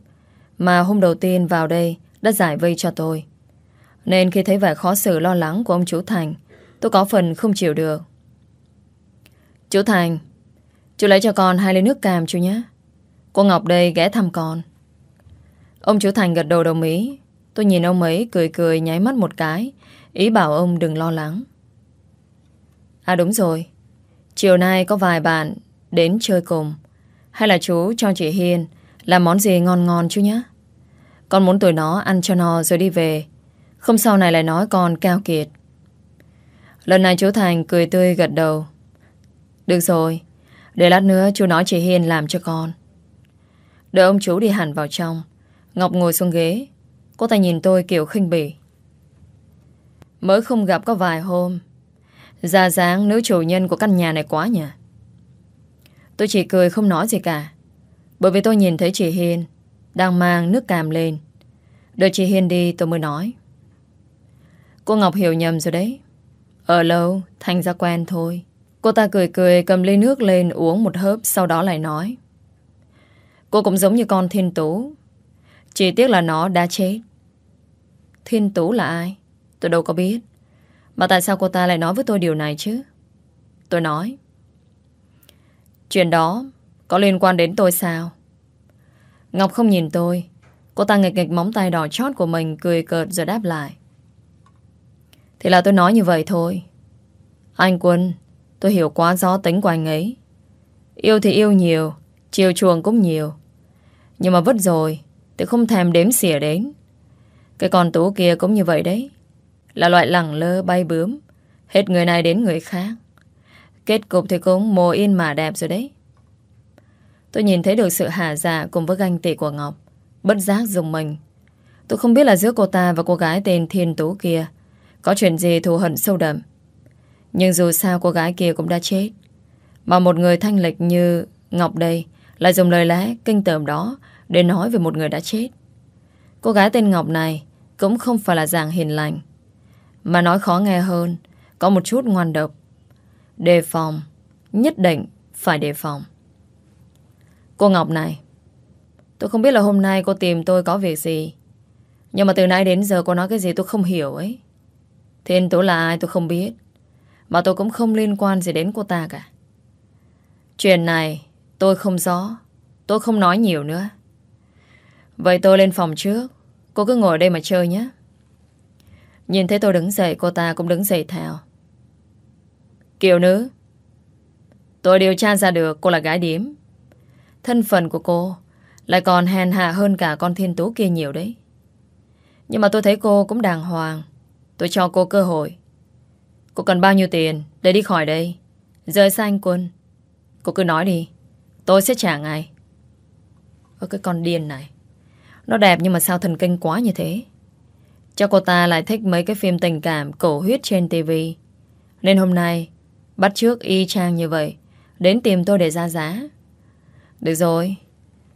mà hôm đầu tiên vào đây đã giải vây cho tôi. Nên khi thấy vẻ khó xử lo lắng của ông chú Thành, tôi có phần không chịu được. Chú Thành, chú lấy cho con hai ly nước cam chú nhé. Cô Ngọc đây ghé thăm con. Ông chú Thành gật đầu đồng ý. Tôi nhìn ông ấy cười cười nháy mắt một cái, ý bảo ông đừng lo lắng. À đúng rồi, chiều nay có vài bạn đến chơi cùng. Hay là chú cho chị Hiền làm món gì ngon ngon chú nhé. Con muốn tụi nó ăn cho no rồi đi về. Không sau này lại nói con cao kiệt. Lần này chú Thành cười tươi gật đầu. Được rồi, để lát nữa chú nói chị Hiền làm cho con. Đợi ông chú đi hẳn vào trong. Ngọc ngồi xuống ghế. Cô ta nhìn tôi kiểu khinh bỉ. Mới không gặp có vài hôm. Ra dáng nữ chủ nhân của căn nhà này quá nhỉ. Tôi chỉ cười không nói gì cả. Bởi vì tôi nhìn thấy chị Hiên đang mang nước cam lên. Đợi chị Hiên đi tôi mới nói. Cô Ngọc hiểu nhầm rồi đấy. Ở lâu, thành ra quen thôi. Cô ta cười cười cầm ly nước lên uống một hớp sau đó lại nói. Cô cũng giống như con thiên tú. Chỉ tiếc là nó đã chết. Thiên tú là ai? Tôi đâu có biết. Mà tại sao cô ta lại nói với tôi điều này chứ? Tôi nói. Chuyện đó có liên quan đến tôi sao? Ngọc không nhìn tôi. Cô ta nghịch nghịch móng tay đỏ chót của mình cười cợt rồi đáp lại. Thì là tôi nói như vậy thôi. Anh Quân, tôi hiểu quá rõ tính của anh ấy. Yêu thì yêu nhiều, chiều chuồng cũng nhiều. Nhưng mà vứt rồi, tôi không thèm đếm xỉa đến. Cái con tú kia cũng như vậy đấy. Là loại lẳng lơ bay bướm, hết người này đến người khác. Kết cục thì cũng mồ yên mà đẹp rồi đấy. Tôi nhìn thấy được sự hạ dạ cùng với ganh tị của Ngọc. Bất giác dùng mình. Tôi không biết là giữa cô ta và cô gái tên Thiên Tú kia có chuyện gì thù hận sâu đậm. Nhưng dù sao cô gái kia cũng đã chết. Mà một người thanh lịch như Ngọc đây lại dùng lời lẽ kinh tởm đó để nói về một người đã chết. Cô gái tên Ngọc này cũng không phải là dạng hiền lành. Mà nói khó nghe hơn, có một chút ngoan độc. Đề phòng, nhất định phải đề phòng. Cô Ngọc này, tôi không biết là hôm nay cô tìm tôi có việc gì. Nhưng mà từ nãy đến giờ cô nói cái gì tôi không hiểu ấy. Thiên Tú là ai tôi không biết. Mà tôi cũng không liên quan gì đến cô ta cả. Chuyện này tôi không rõ. Tôi không nói nhiều nữa. Vậy tôi lên phòng trước. Cô cứ ngồi đây mà chơi nhé. Nhìn thấy tôi đứng dậy, cô ta cũng đứng dậy theo. Kiều nữ. Tôi điều tra ra được cô là gái điếm. Thân phận của cô lại còn hèn hạ hơn cả con thiên tú kia nhiều đấy. Nhưng mà tôi thấy cô cũng đàng hoàng. Tôi cho cô cơ hội. Cô cần bao nhiêu tiền để đi khỏi đây? Rời xa anh Quân. Cô cứ nói đi. Tôi sẽ trả ngay. Ở cái con điên này. Nó đẹp nhưng mà sao thần kinh quá như thế? Cho cô ta lại thích mấy cái phim tình cảm cổ huyết trên tivi Nên hôm nay, Bắt trước y chang như vậy, Đến tìm tôi để ra giá. Được rồi,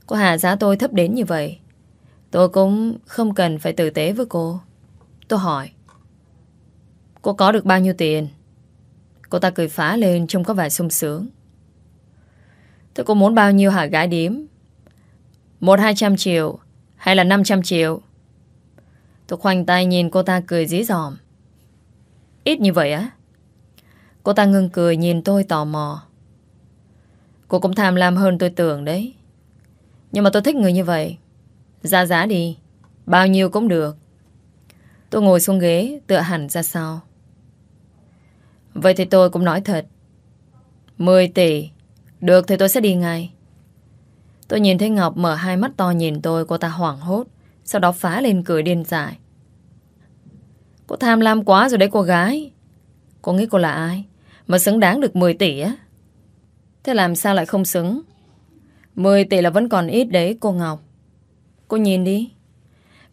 Cô hạ giá tôi thấp đến như vậy. Tôi cũng không cần phải tử tế với cô. Tôi hỏi, Cô có được bao nhiêu tiền? Cô ta cười phá lên Trông có vẻ sung sướng. Thế cô muốn bao nhiêu hả gái điếm? Một hai trăm triệu. Hay là năm trăm triệu? Tôi khoanh tay nhìn cô ta cười dí dòm Ít như vậy á? Cô ta ngưng cười nhìn tôi tò mò. Cô cũng tham lam hơn tôi tưởng đấy. Nhưng mà tôi thích người như vậy. Ra giá đi. Bao nhiêu cũng được. Tôi ngồi xuống ghế, tựa hẳn ra sau. Vậy thì tôi cũng nói thật. 10 tỷ. Được thì tôi sẽ đi ngay. Tôi nhìn thấy Ngọc mở hai mắt to nhìn tôi, Cô ta hoảng hốt, Sau đó phá lên cười điên dại. Cô tham lam quá rồi đấy cô gái. Cô nghĩ cô là ai? Mà xứng đáng được 10 tỷ á. Thế làm sao lại không xứng? 10 tỷ là vẫn còn ít đấy, cô Ngọc. Cô nhìn đi.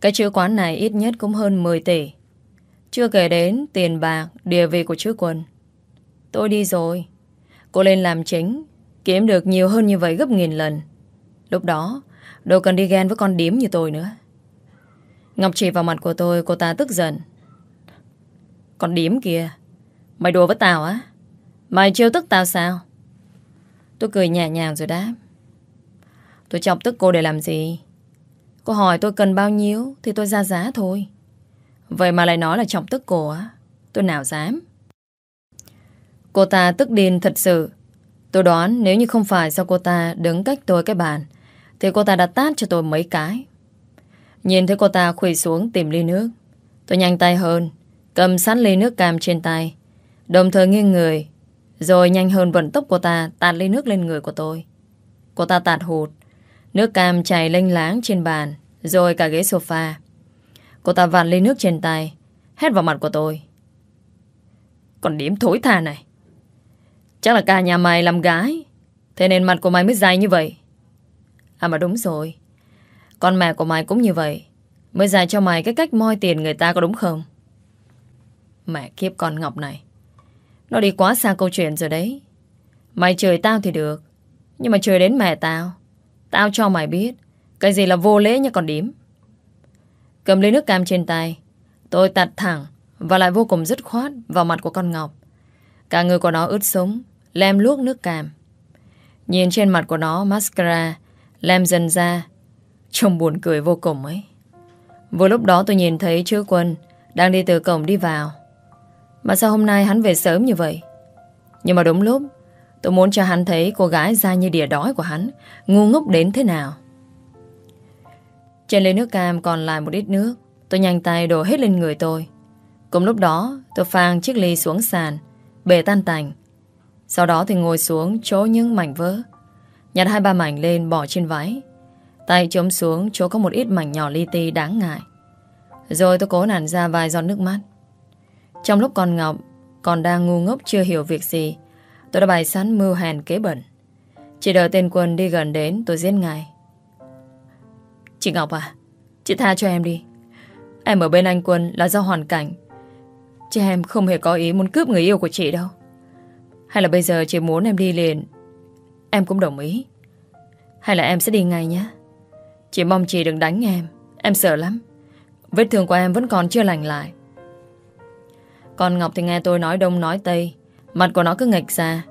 Cái chữ quán này ít nhất cũng hơn 10 tỷ. Chưa kể đến tiền bạc, Địa vị của chữ quân Tôi đi rồi. Cô lên làm chính, Kiếm được nhiều hơn như vậy gấp nghìn lần. Lúc đó, Đâu cần đi ghen với con điếm như tôi nữa Ngọc chỉ vào mặt của tôi, Cô ta tức giận Con điếm kìa Mày đùa với tao á Mày chiêu tức tao sao? Tôi cười nhẹ nhàng rồi đáp. Tôi chọc tức cô để làm gì? Cô hỏi tôi cần bao nhiêu thì tôi ra giá thôi. Vậy mà lại nói là chọc tức cô á. Tôi nào dám. Cô ta tức điên thật sự. Tôi đoán nếu như không phải do cô ta đứng cách tôi cái bàn thì cô ta đã tát cho tôi mấy cái. Nhìn thấy cô ta khuỵu xuống tìm ly nước. Tôi nhanh tay hơn, cầm sát ly nước cam trên tay, đồng thời nghiêng người, rồi nhanh hơn vận tốc cô ta tạt ly nước lên người của tôi. Cô ta tạt hụt, nước cam chảy lênh láng trên bàn, rồi cả ghế sofa. Cô ta vặn ly nước trên tay, hét vào mặt của tôi. Còn điểm thối tha này. Chắc là cả nhà mày làm gái, thế nên mặt của mày mới dài như vậy. À mà đúng rồi, con mẹ của mày cũng như vậy. Mới dạy cho mày cái cách moi tiền người ta có đúng không? Mẹ kiếp con Ngọc này. Nó đi quá xa câu chuyện rồi đấy. Mày chửi tao thì được. Nhưng mà chửi đến mẹ tao. Tao cho mày biết. Cái gì là vô lễ nha con điếm. Cầm lấy nước cam trên tay. Tôi tạt thẳng và lại vô cùng dứt khoát vào mặt của con Ngọc. Cả người của nó ướt súng, lem luốc nước cam. Nhìn trên mặt của nó mascara, lem dần ra. Trông buồn cười vô cùng ấy. Vừa lúc đó tôi nhìn thấy chứa quân đang đi từ cổng đi vào. Mà sao hôm nay hắn về sớm như vậy? Nhưng mà đúng lúc, tôi muốn cho hắn thấy cô gái da như đỉa đói của hắn ngu ngốc đến thế nào. Trên ly nước cam còn lại một ít nước, Tôi nhanh tay đổ hết lên người tôi Cùng lúc đó, tôi phang chiếc ly xuống sàn, Bể tan tành Sau đó thì ngồi xuống chỗ những mảnh vỡ Nhặt hai ba mảnh lên bỏ trên váy. Tay chống xuống, chỗ có một ít mảnh nhỏ li ti đáng ngại. Rồi tôi cố nản ra vài giọt nước mắt. Trong lúc con Ngọc, Còn đang ngu ngốc chưa hiểu việc gì, Tôi đã bày sẵn mưu hèn kế bẩn. Chỉ đợi tên quân đi gần đến, tôi giết ngài Chị Ngọc à Chị tha cho em đi. Em ở bên anh Quân là do hoàn cảnh. Chị em không hề có ý muốn cướp người yêu của chị đâu. Hay là bây giờ chị muốn em đi liền Em cũng đồng ý. Hay là em sẽ đi ngay nhé. Chị mong chị đừng đánh em. Em sợ lắm. Vết thương của em vẫn còn chưa lành lại. Còn Ngọc thì nghe tôi nói đông nói tây. Mặt của nó cứ nghịch ra.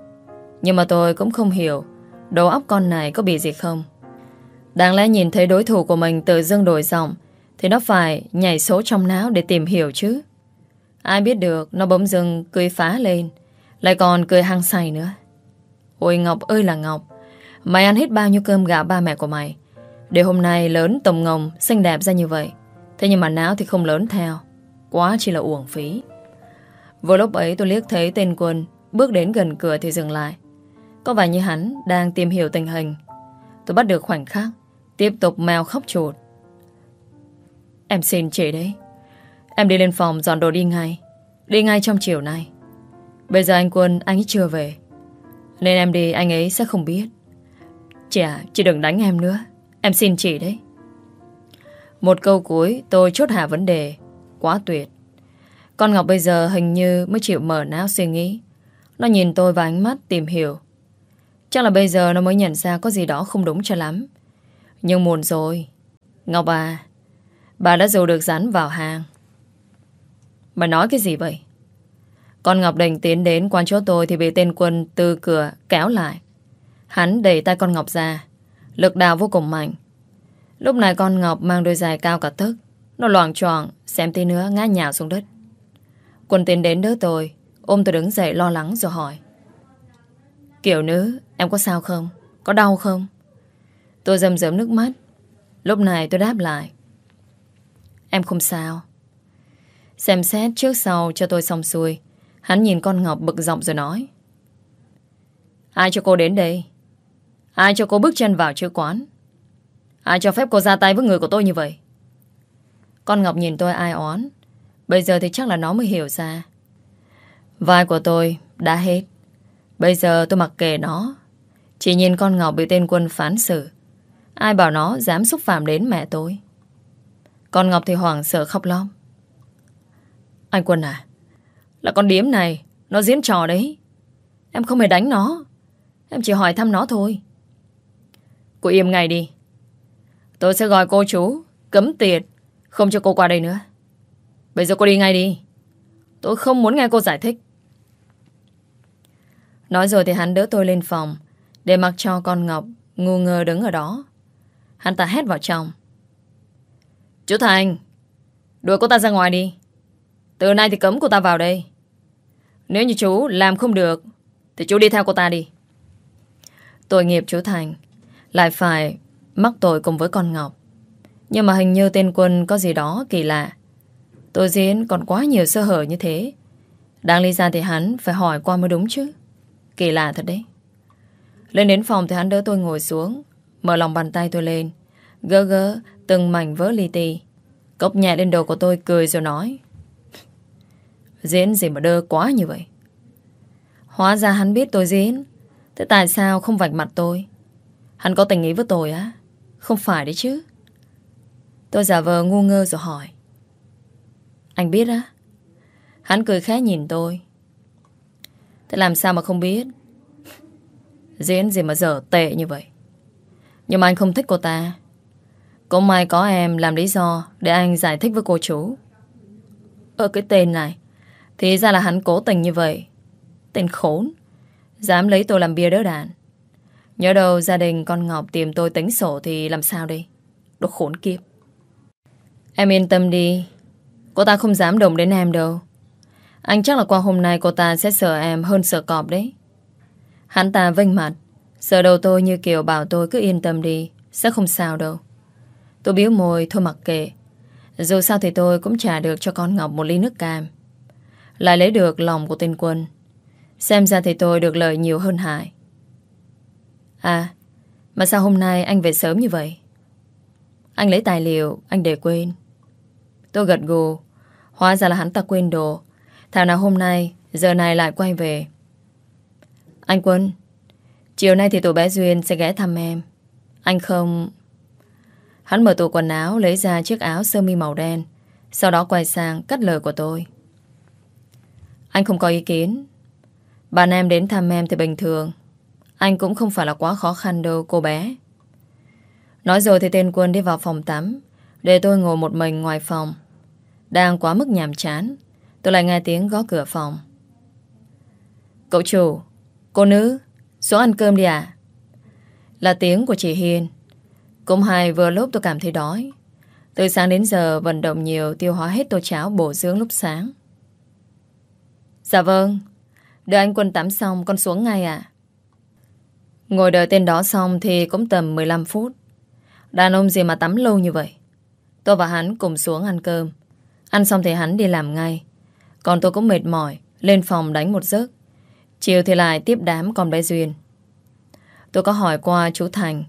Nhưng mà tôi cũng không hiểu Đầu óc con này có bị gì không. Đáng lẽ nhìn thấy đối thủ của mình tự dưng đổi giọng Thì nó phải nhảy số trong não để tìm hiểu chứ. Ai biết được, Nó bỗng dưng cười phá lên, Lại còn cười hăng say nữa. Ôi Ngọc ơi là Ngọc. Mày ăn hết bao nhiêu cơm gạo ba mẹ của mày? Để hôm nay lớn tổng ngồng, Xinh đẹp ra như vậy. Thế nhưng mà não thì không lớn theo. Quá chỉ là uổng phí. Vừa lúc ấy tôi liếc thấy tên quân, Bước đến gần cửa thì dừng lại. Có vẻ như hắn đang tìm hiểu tình hình. Tôi bắt được khoảnh khắc, Tiếp tục mèo khóc chuột. Em xin chị đấy. Em đi lên phòng dọn đồ đi ngay. Đi ngay trong chiều nay. Bây giờ anh Quân, anh ấy chưa về. Nên em đi, anh ấy sẽ không biết. Chị à Chị đừng đánh em nữa. Em xin chị đấy. Một câu cuối, tôi chốt hạ vấn đề. Quá tuyệt. Con Ngọc bây giờ hình như mới chịu mở não suy nghĩ. Nó nhìn tôi và ánh mắt tìm hiểu. Chắc là bây giờ nó mới nhận ra có gì đó không đúng cho lắm. Nhưng muộn rồi. Ngọc à Bà đã dù được rắn vào hàng. Bà nói cái gì vậy? Con Ngọc định tiến đến quan chỗ tôi Thì bị tên quân từ cửa kéo lại. Hắn đẩy tay con Ngọc ra. Lực đào vô cùng mạnh. Lúc này con Ngọc mang đôi giày cao cả thức Nó loạn tròn Xem tí nữa ngã nhào xuống đất. Quân tiến đến đỡ tôi, Ôm tôi đứng dậy lo lắng rồi hỏi. Kiểu nữ, Em có sao không? Có đau không? Tôi rầm rớm nước mắt. Lúc này tôi đáp lại. Em không sao. Xem xét trước sau cho tôi xong xuôi. Hắn nhìn con Ngọc bực giọng rồi nói. Ai cho cô đến đây? Ai cho cô bước chân vào chữ quán? Ai cho phép cô ra tay với người của tôi như vậy? Con Ngọc nhìn tôi ai oán. Bây giờ thì chắc là nó mới hiểu ra. Vai của tôi đã hết. Bây giờ tôi mặc kệ nó. Chỉ nhìn con Ngọc bị tên quân phán xử. Ai bảo nó dám xúc phạm đến mẹ tôi? Con Ngọc thì hoảng sợ khóc lóc. Anh Quân à là con điếm này, Nó diễn trò đấy. Em không hề đánh nó. Em chỉ hỏi thăm nó thôi. Cô im ngay đi. Tôi sẽ gọi cô chú, Cấm tiệt, Không cho cô qua đây nữa. Bây giờ cô đi ngay đi. Tôi không muốn nghe cô giải thích. Nói rồi thì hắn đỡ tôi lên phòng, Để mặc cho con Ngọc Ngu ngơ đứng ở đó. Hắn ta hét vào trong Chú Thành, Đuổi cô ta ra ngoài đi. Từ nay thì cấm cô ta vào đây. Nếu như chú làm không được, Thì chú đi theo cô ta đi. Tội nghiệp chú Thành Lại phải mắc tội cùng với con Ngọc. Nhưng mà hình như tên quân có gì đó kỳ lạ. Tôi diễn còn quá nhiều sơ hở như thế. Đáng lý ra thì hắn phải hỏi qua mới đúng chứ. Kỳ lạ thật đấy. Lên đến phòng thì hắn đỡ tôi ngồi xuống, Mở lòng bàn tay tôi lên Gỡ gỡ từng mảnh vỡ li ti. Cốc nhẹ lên đầu của tôi cười rồi nói. Diễn gì mà đơ quá như vậy? Hóa ra hắn biết tôi diễn. Thế tại sao không vạch mặt tôi? Hắn có tình ý với tôi á? Không phải đấy chứ. Tôi giả vờ ngu ngơ rồi hỏi. Anh biết á? Hắn cười khẽ nhìn tôi. Thế làm sao mà không biết? Diễn gì mà dở tệ như vậy? Nhưng mà anh không thích cô ta. Cũng may có em làm lý do Để anh giải thích với cô chú. Ở cái tên này thì ra là hắn cố tình như vậy. Tên khốn. Dám lấy tôi làm bia đỡ đạn. Nhớ đâu gia đình con Ngọc tìm tôi tính sổ Thì làm sao đây Đồ khốn kiếp. Em yên tâm đi. Cô ta không dám đồng đến em đâu. Anh chắc là qua hôm nay cô ta sẽ sợ em hơn sợ cọp đấy. Hắn ta vinh mặt. Sợ đầu tôi như kiểu bảo tôi cứ yên tâm đi, Sẽ không sao đâu. Tôi biếu môi, thôi mặc kệ. Dù sao thì tôi cũng trả được cho con Ngọc một ly nước cam. Lại lấy được lòng của tên quân. Xem ra thì tôi được lợi nhiều hơn Hải À Mà sao hôm nay anh về sớm như vậy? Anh lấy tài liệu, Anh để quên. Tôi gật gù. Hóa ra là hắn ta quên đồ. Thảo nào hôm nay, Giờ này lại quay về. Anh Quân, Chiều nay thì tụi bé Duyên sẽ ghé thăm em. Anh không? Hắn mở tủ quần áo, Lấy ra chiếc áo sơ mi màu đen, Sau đó quay sang cắt lời của tôi. Anh không có ý kiến. Bạn em đến thăm em thì bình thường. Anh cũng không phải là quá khó khăn đâu, cô bé. Nói rồi thì tên quân đi vào phòng tắm, Để tôi ngồi một mình ngoài phòng. Đang quá mức nhàm chán, Tôi lại nghe tiếng gõ cửa phòng. Cậu chủ, Cô nữ, Xuống ăn cơm đi à Là tiếng của chị Hiền. Cũng hay vừa lúc tôi cảm thấy đói. Từ sáng đến giờ vận động nhiều, Tiêu hóa hết tô cháo, bổ dưỡng lúc sáng. Dạ vâng. Đợi anh quân tắm xong, con xuống ngay à Ngồi đợi tên đó xong Thì cũng tầm 15 phút. Đàn ông gì mà tắm lâu như vậy? Tôi và hắn cùng xuống ăn cơm. Ăn xong thì hắn đi làm ngay. Còn tôi cũng mệt mỏi, Lên phòng đánh một giấc. Chiều thì lại tiếp đám con bé Duyên. Tôi có hỏi qua chú Thành.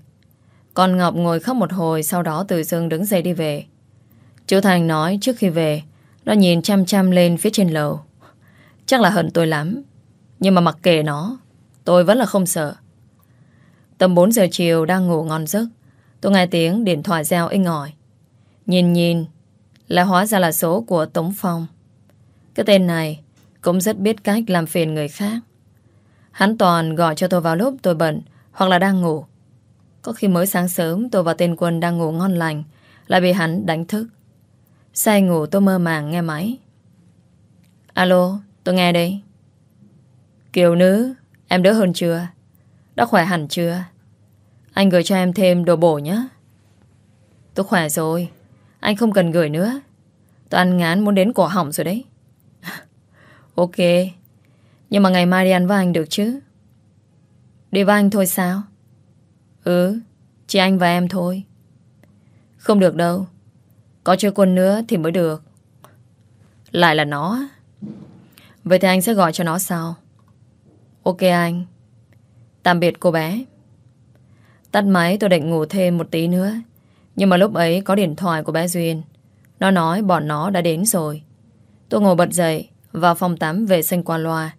Con Ngọc ngồi khóc một hồi, Sau đó từ dưng đứng dậy đi về. Chú Thành nói trước khi về, Nó nhìn chăm chăm lên phía trên lầu. Chắc là hận tôi lắm. Nhưng mà mặc kệ nó Tôi vẫn là không sợ. Tầm 4 giờ chiều đang ngủ ngon giấc Tôi nghe tiếng điện thoại reo inh ỏi. Nhìn nhìn Là hóa ra là số của Tống Phong. Cái tên này Cũng rất biết cách làm phiền người khác. Hắn toàn gọi cho tôi vào lúc tôi bận Hoặc là đang ngủ. Có khi mới sáng sớm tôi và tên quân đang ngủ ngon lành Lại bị hắn đánh thức. Say ngủ tôi mơ màng nghe máy. Alo, tôi nghe đây Kiều nữ, em đỡ hơn chưa? Đã khỏe hẳn chưa? Anh gửi cho em thêm đồ bổ nhé. Tôi khỏe rồi. Anh không cần gửi nữa. Tôi ăn ngán muốn đến cổ hỏng rồi đấy. ok. Nhưng mà ngày mai đi ăn với anh được chứ? Đi với anh thôi sao? Ừ, chỉ anh và em thôi. Không được đâu. Có chơi quân nữa thì mới được. Lại là nó. Vậy thì anh sẽ gọi cho nó sau. Ok anh. Tạm biệt cô bé. Tắt máy, tôi định ngủ thêm một tí nữa. Nhưng mà lúc ấy có điện thoại của bé Duyên. Nó nói bọn nó đã đến rồi. Tôi ngồi bật dậy Vào phòng tắm vệ sinh qua loa.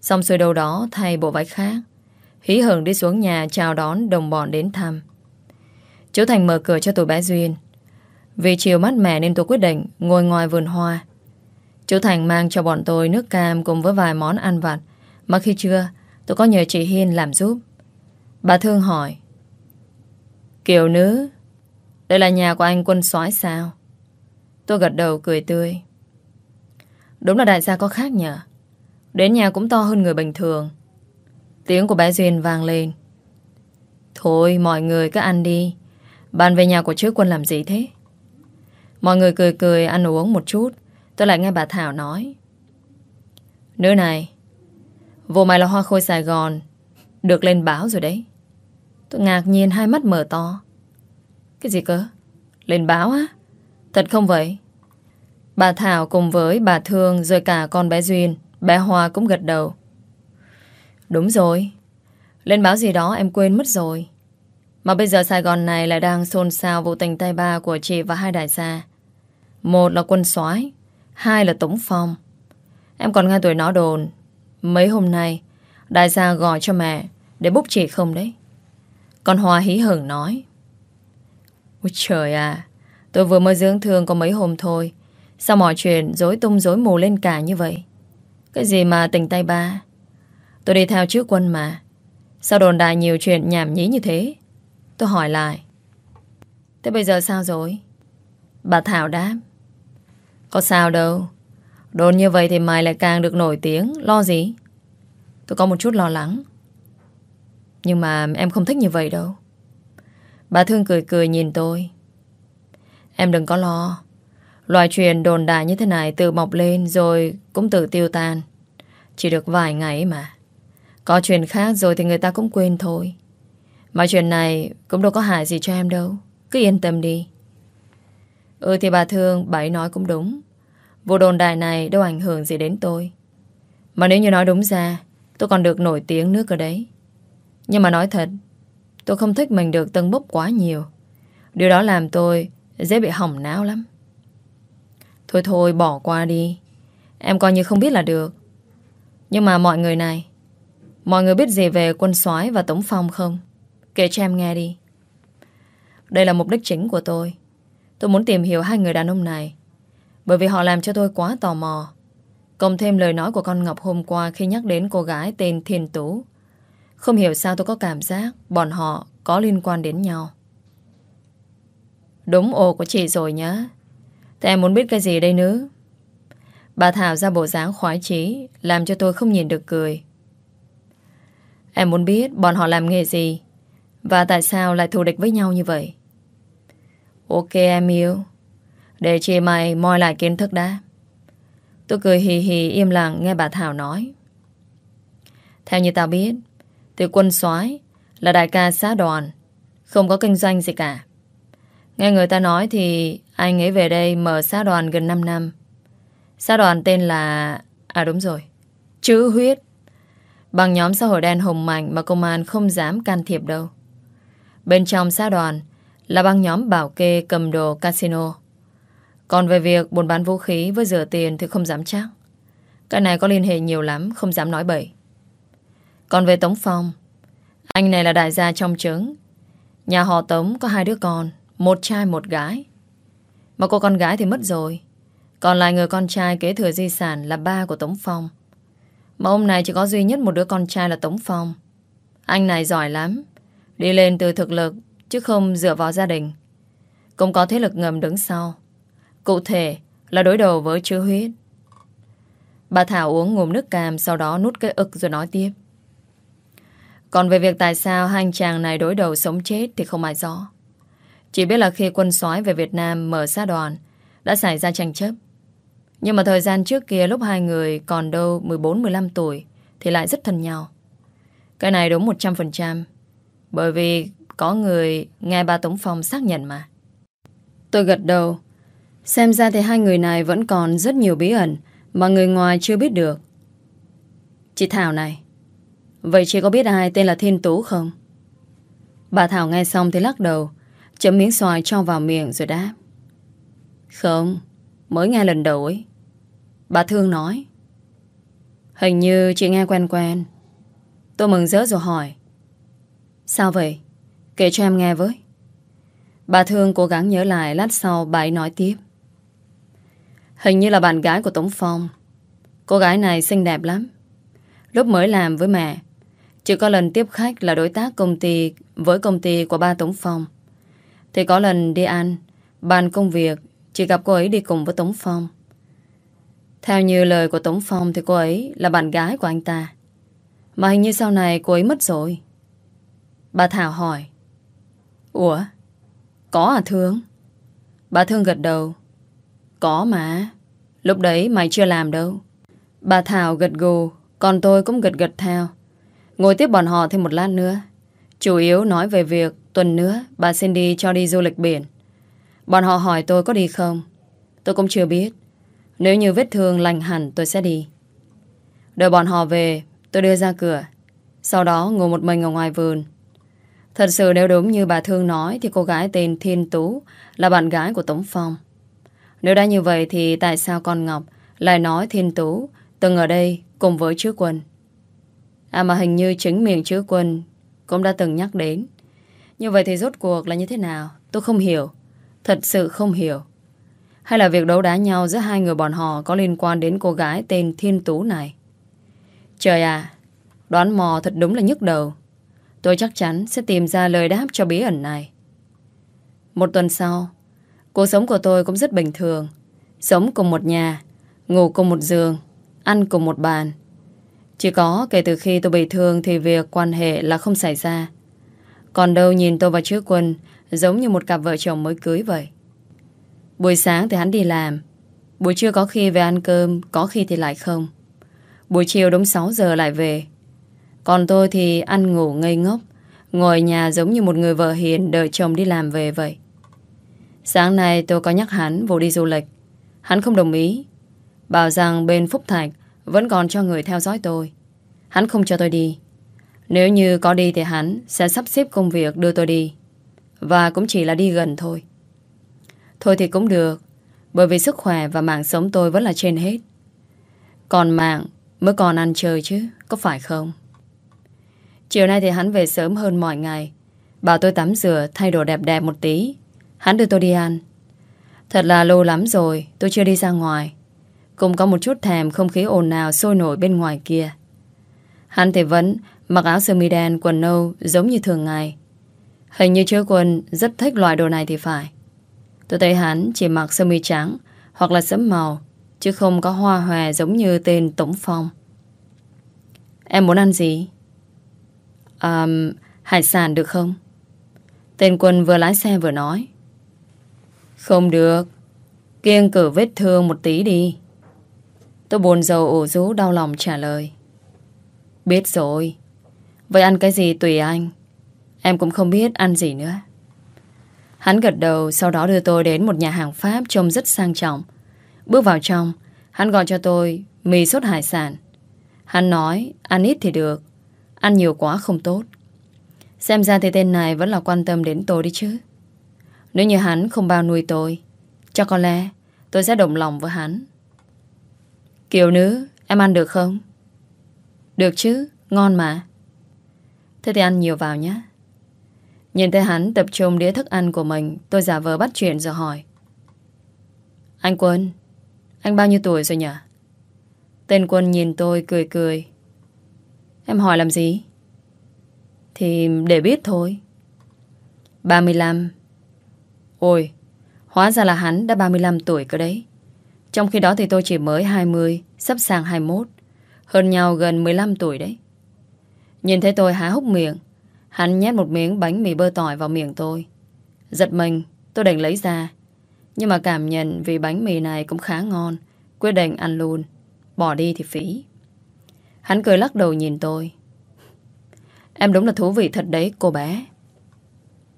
Xong xuôi đâu đó thay bộ váy khác. Hí hưởng đi xuống nhà chào đón đồng bọn đến thăm. Chú Thành mở cửa cho tụi bé Duyên. Vì chiều mát mẻ nên tôi quyết định Ngồi ngoài vườn hoa. Chú Thành mang cho bọn tôi nước cam Cùng với vài món ăn vặt mà khi trưa, tôi có nhờ chị Hiên làm giúp Bà Thương hỏi, Kiều nữ, Đây là nhà của anh quân soái sao Tôi gật đầu cười tươi, Đúng là đại gia có khác nhở. Đến nhà cũng to hơn người bình thường Tiếng của bé Duyên vang lên. Thôi, mọi người cứ ăn đi. Bạn về nhà của chứ quân làm gì thế? Mọi người cười cười ăn uống một chút. Tôi lại nghe bà Thảo nói. Nữ này, vô mày là hoa khôi Sài Gòn, được lên báo rồi đấy. Tôi ngạc nhiên hai mắt mở to. Cái gì cơ? Lên báo á? Thật không vậy? Bà Thảo cùng với bà Thương rồi cả con bé Duyên, bé Hoa cũng gật đầu. Đúng rồi. Lên báo gì đó em quên mất rồi. Mà bây giờ Sài Gòn này lại đang xôn xao vụ tình tay ba của chị và hai đại gia. Một là quân soái hai là Tống Phong. Em còn nghe tuổi nó đồn. Mấy hôm nay, đại gia gọi cho mẹ để búc chị không đấy. Con Hoa hí hửng nói. Ôi trời à, tôi vừa mới dưỡng thương có mấy hôm thôi. Sao mọi chuyện dối tung dối mù lên cả như vậy? Cái gì mà tình tay ba? Tôi đi theo trước quân mà. Sao đồn đại nhiều chuyện nhảm nhí như thế? Tôi hỏi lại. Thế bây giờ sao rồi? Bà Thảo đáp. Có sao đâu. Đồn như vậy thì mày lại càng được nổi tiếng. Lo gì? Tôi có một chút lo lắng. Nhưng mà em không thích như vậy đâu. Bà Thương cười cười nhìn tôi. Em đừng có lo. loài truyền đồn đại như thế này tự mọc lên rồi cũng tự tiêu tan. Chỉ được vài ngày mà. Có chuyện khác rồi thì người ta cũng quên thôi. Mà chuyện này cũng đâu có hại gì cho em đâu. Cứ yên tâm đi. Ừ thì bà Thương, bà ấy nói cũng đúng. Vụ đồn đại này đâu ảnh hưởng gì đến tôi. Mà nếu như nói đúng ra, tôi còn được nổi tiếng nước ở đấy. Nhưng mà nói thật, tôi không thích mình được tân bốc quá nhiều. Điều đó làm tôi dễ bị hỏng não lắm. Thôi thôi, bỏ qua đi. Em coi như không biết là được. Nhưng mà mọi người này, mọi người biết gì về quân soái và Tống Phong không? Kể cho em nghe đi. Đây là mục đích chính của tôi. Tôi muốn tìm hiểu hai người đàn ông này. Bởi vì họ làm cho tôi quá tò mò. Cộng thêm lời nói của con Ngọc hôm qua khi nhắc đến cô gái tên Thiên Tú. Không hiểu sao tôi có cảm giác bọn họ có liên quan đến nhau. Đúng ồ của chị rồi nhá. Thế em muốn biết cái gì đây nữa? Bà Thảo ra bộ dáng khoái chí, làm cho tôi không nhìn được cười. Em muốn biết bọn họ làm nghề gì và tại sao lại thù địch với nhau như vậy? Ok, em yêu. Để chị mày moi lại kiến thức đã. Tôi cười hì hì im lặng nghe bà Thảo nói. Theo như tao biết, thì quân soái là đại ca xã đoàn, không có kinh doanh gì cả. Nghe người ta nói thì anh ấy về đây mở xã đoàn gần 5 năm. Xã đoàn tên là... À đúng rồi, chữ huyết. Bằng nhóm xã hội đen hùng mạnh mà công an không dám can thiệp đâu. Bên trong xã đoàn là băng nhóm bảo kê cầm đồ casino. Còn về việc buôn bán vũ khí với rửa tiền thì không dám chắc. Cái này có liên hệ nhiều lắm, không dám nói bậy. Còn về Tống Phong, anh này là đại gia trong trứng. Nhà họ Tống có hai đứa con, một trai một gái. Mà cô con gái thì mất rồi. Còn lại người con trai kế thừa di sản là ba của Tống Phong. Mà ông này chỉ có duy nhất một đứa con trai là Tống Phong. Anh này giỏi lắm. Đi lên từ thực lực, chứ không dựa vào gia đình. Cũng có thế lực ngầm đứng sau. Cụ thể là đối đầu với chứa huyết. Bà Thảo uống ngụm nước cam, sau đó nút cái ực rồi nói tiếp. Còn về việc tại sao hai anh chàng này đối đầu sống chết thì không ai rõ. Chỉ biết là khi quân soái về Việt Nam mở xa đoàn, đã xảy ra tranh chấp. Nhưng mà thời gian trước kia lúc hai người còn đâu 14-15 tuổi thì lại rất thân nhau. Cái này đúng 100%. Bởi vì có người nghe ba Tống Phong xác nhận mà. Tôi gật đầu. Xem ra thì hai người này vẫn còn rất nhiều bí ẩn mà người ngoài chưa biết được. Chị Thảo này, vậy chị có biết ai tên là Thiên Tú không? Bà Thảo nghe xong thì lắc đầu, chấm miếng xoài cho vào miệng rồi đáp. Không, mới nghe lần đầu ấy. Bà Thương nói. Hình như chị nghe quen quen. Tôi mừng rỡ rồi hỏi. Sao vậy? Kể cho em nghe với. Bà Thương cố gắng nhớ lại lát sau bà ấy nói tiếp. Hình như là bạn gái của Tống Phong. Cô gái này xinh đẹp lắm. Lúc mới làm với mẹ, chỉ có lần tiếp khách là đối tác công ty với công ty của ba Tống Phong. Thì có lần đi ăn, bàn công việc, chỉ gặp cô ấy đi cùng với Tống Phong. Theo như lời của Tống Phong thì cô ấy là bạn gái của anh ta. Mà hình như sau này cô ấy mất rồi. Bà Thảo hỏi. Ủa? Có à Thương? Bà Thương gật đầu. Có mà. Lúc đấy mày chưa làm đâu. Bà Thảo gật gù, còn tôi cũng gật gật theo. Ngồi tiếp bọn họ thêm một lát nữa. Chủ yếu nói về việc tuần nữa bà Cindy cho đi du lịch biển. Bọn họ hỏi tôi có đi không? Tôi cũng chưa biết. Nếu như vết thương lành hẳn tôi sẽ đi. Đợi bọn họ về, tôi đưa ra cửa. Sau đó ngồi một mình ở ngoài vườn. Thật sự nếu đúng như bà Thương nói thì cô gái tên Thiên Tú là bạn gái của Tống Phong. Nếu đã như vậy thì tại sao con Ngọc lại nói Thiên Tú từng ở đây cùng với chứa quân? À mà hình như chính miệng chứa quân cũng đã từng nhắc đến. Như vậy thì rốt cuộc là như thế nào? Tôi không hiểu. Thật sự không hiểu. Hay là việc đấu đá nhau giữa hai người bọn họ có liên quan đến cô gái tên Thiên Tú này? Trời à, đoán mò thật đúng là nhức đầu. Tôi chắc chắn sẽ tìm ra lời đáp cho bí ẩn này. Một tuần sau, cuộc sống của tôi cũng rất bình thường. Sống cùng một nhà, ngủ cùng một giường, ăn cùng một bàn. Chỉ có kể từ khi tôi bị thương thì việc quan hệ là không xảy ra. Còn đâu nhìn tôi và chứa quân giống như một cặp vợ chồng mới cưới vậy. Buổi sáng thì hắn đi làm. Buổi trưa có khi về ăn cơm, có khi thì lại không. Buổi chiều đúng 6 giờ lại về. Còn tôi thì ăn ngủ ngây ngốc, ngồi nhà giống như một người vợ hiền đợi chồng đi làm về vậy. Sáng nay tôi có nhắc hắn vô đi du lịch. Hắn không đồng ý. Bảo rằng bên Phúc Thạch vẫn còn cho người theo dõi tôi. Hắn không cho tôi đi. Nếu như có đi thì hắn sẽ sắp xếp công việc đưa tôi đi. Và cũng chỉ là đi gần thôi. Thôi thì cũng được. Bởi vì sức khỏe và mạng sống tôi vẫn là trên hết. Còn mạng mới còn ăn chơi chứ, có phải không? Chiều nay thì hắn về sớm hơn mọi ngày. Bảo tôi tắm rửa, thay đồ đẹp đẹp một tí. Hắn đưa tôi đi ăn. Thật là lâu lắm rồi, tôi chưa đi ra ngoài. Cũng có một chút thèm không khí ồn ào sôi nổi bên ngoài kia. Hắn thì vẫn mặc áo sơ mi đen, quần nâu giống như thường ngày. Hình như chứa quân rất thích loại đồ này thì phải. Tôi thấy hắn chỉ mặc sơ mi trắng hoặc là sẫm màu, chứ không có hoa hòe giống như tên Tống Phong. Em muốn ăn gì? À, hải sản được không? Tên quân vừa lái xe vừa nói. Không được. Kiêng cử vết thương một tí đi. Tôi buồn rầu ủ rú đau lòng trả lời. Biết rồi. Vậy ăn cái gì tùy anh. Em cũng không biết ăn gì nữa. Hắn gật đầu sau đó đưa tôi đến một nhà hàng Pháp trông rất sang trọng. Bước vào trong, hắn gọi cho tôi mì sốt hải sản. Hắn nói ăn ít thì được, ăn nhiều quá không tốt. Xem ra thì tên này vẫn là quan tâm đến tôi đi chứ. Nếu như hắn không bao nuôi tôi, cho có lẽ tôi sẽ đồng lòng với hắn. Kiều nữ, em ăn được không? Được chứ, ngon mà. Thế thì ăn nhiều vào nhé. Nhìn thấy hắn tập trung đĩa thức ăn của mình, tôi giả vờ bắt chuyện rồi hỏi. Anh Quân, anh bao nhiêu tuổi rồi nhỉ? Tên Quân nhìn tôi cười cười. Em hỏi làm gì? Thì để biết thôi. 35. Ôi, hóa ra là hắn đã 35 tuổi cơ đấy. Trong khi đó thì tôi chỉ mới 20, sắp sang 21. Hơn nhau gần 15 tuổi đấy. Nhìn thấy tôi há hốc miệng, hắn nhét một miếng bánh mì bơ tỏi vào miệng tôi. Giật mình, tôi định lấy ra. Nhưng mà cảm nhận vì bánh mì này cũng khá ngon, quyết định ăn luôn. Bỏ đi thì phí. Hắn cười lắc đầu nhìn tôi. Em đúng là thú vị thật đấy, cô bé.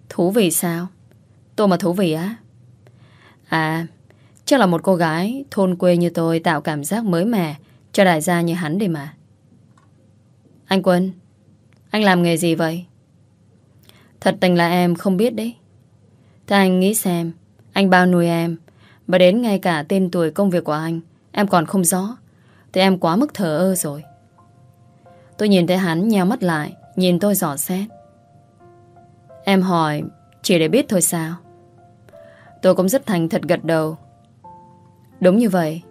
Thú vị sao? Tôi mà thú vị á? À, chắc là một cô gái thôn quê như tôi tạo cảm giác mới mẻ cho đại gia như hắn đi mà. Anh Quân, anh làm nghề gì vậy? Thật tình là em không biết đấy. Thế anh nghĩ xem, anh bao nuôi em, và đến ngay cả tên tuổi công việc của anh, em còn không rõ, thì em quá mức thờ ơ rồi. Tôi nhìn thấy hắn nheo mắt lại, nhìn tôi dò xét. Em hỏi, chỉ để biết thôi sao? Tôi cũng rất thành thật gật đầu. Đúng như vậy.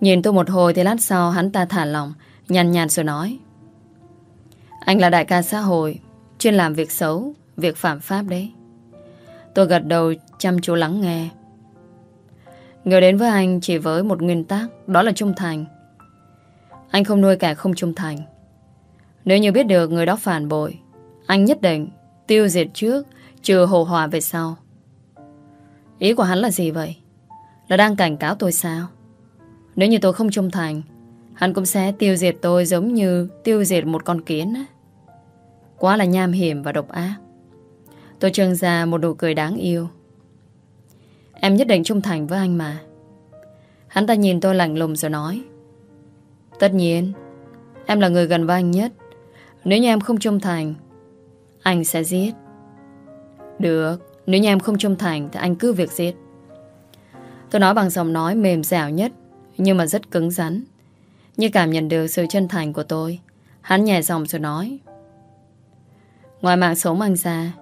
Nhìn tôi một hồi thì lát sau hắn ta thả lòng, nhàn nhạt rồi nói. Anh là đại ca xã hội, chuyên làm việc xấu, việc phạm pháp đấy. Tôi gật đầu chăm chú lắng nghe. Người đến với anh chỉ với một nguyên tắc, đó là trung thành. Anh không nuôi kẻ không trung thành. Nếu như biết được người đó phản bội Anh nhất định tiêu diệt trước Trừ hồ hòa về sau Ý của hắn là gì vậy? Là đang cảnh cáo tôi sao? Nếu như tôi không trung thành, Hắn cũng sẽ tiêu diệt tôi giống như Tiêu diệt một con kiến. Quá là nham hiểm và độc ác. Tôi trưng ra một nụ cười đáng yêu. Em nhất định trung thành với anh mà. Hắn ta nhìn tôi lạnh lùng rồi nói. Tất nhiên, Em là người gần với anh nhất. Nếu như em không trung thành, Anh sẽ giết. Được. Nếu như em không trung thành Thì anh cứ việc giết. Tôi nói bằng giọng nói mềm dẻo nhất, Nhưng mà rất cứng rắn. Như cảm nhận được sự chân thành của tôi, Hắn nhẹ giọng rồi nói, Ngoài mạng sống anh ra,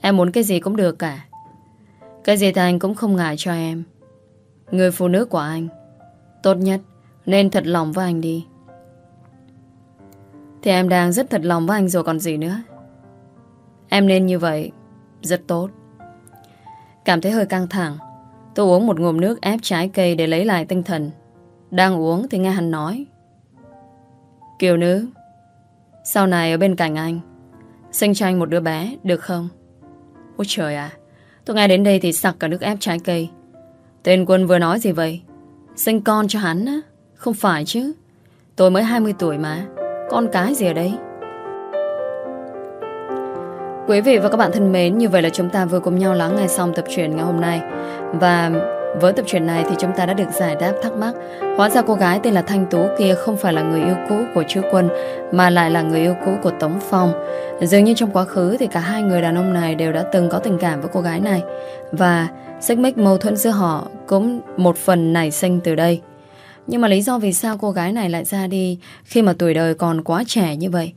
Em muốn cái gì cũng được cả. Cái gì thì anh cũng không ngại cho em. Người phụ nữ của anh, Tốt nhất Nên thật lòng với anh đi. Thì em đang rất thật lòng với anh rồi còn gì nữa. Em nên như vậy, Rất tốt. Cảm thấy hơi căng thẳng. Tôi uống một ngụm nước ép trái cây để lấy lại tinh thần. Đang uống thì nghe hắn nói. Kiều nữ, Sau này ở bên cạnh anh, Sinh cho anh một đứa bé, được không? Ôi trời à Tôi nghe đến đây thì sặc cả nước ép trái cây. Tên quân vừa nói gì vậy? Sinh con cho hắn á, Không phải chứ. Tôi mới 20 tuổi mà, Con cái gì ở đây? Quý vị và các bạn thân mến, Như vậy là chúng ta vừa cùng nhau lắng nghe xong tập truyện ngày hôm nay. Và với tập truyện này thì chúng ta đã được giải đáp thắc mắc, Hóa ra cô gái tên là Thanh Tú kia không phải là người yêu cũ của chứa Quân, Mà lại là người yêu cũ của Tống Phong. Dường như trong quá khứ thì cả hai người đàn ông này đều đã từng có tình cảm với cô gái này. Và xích mích mâu thuẫn giữa họ cũng một phần nảy sinh từ đây. Nhưng mà lý do vì sao cô gái này lại ra đi khi mà tuổi đời còn quá trẻ như vậy?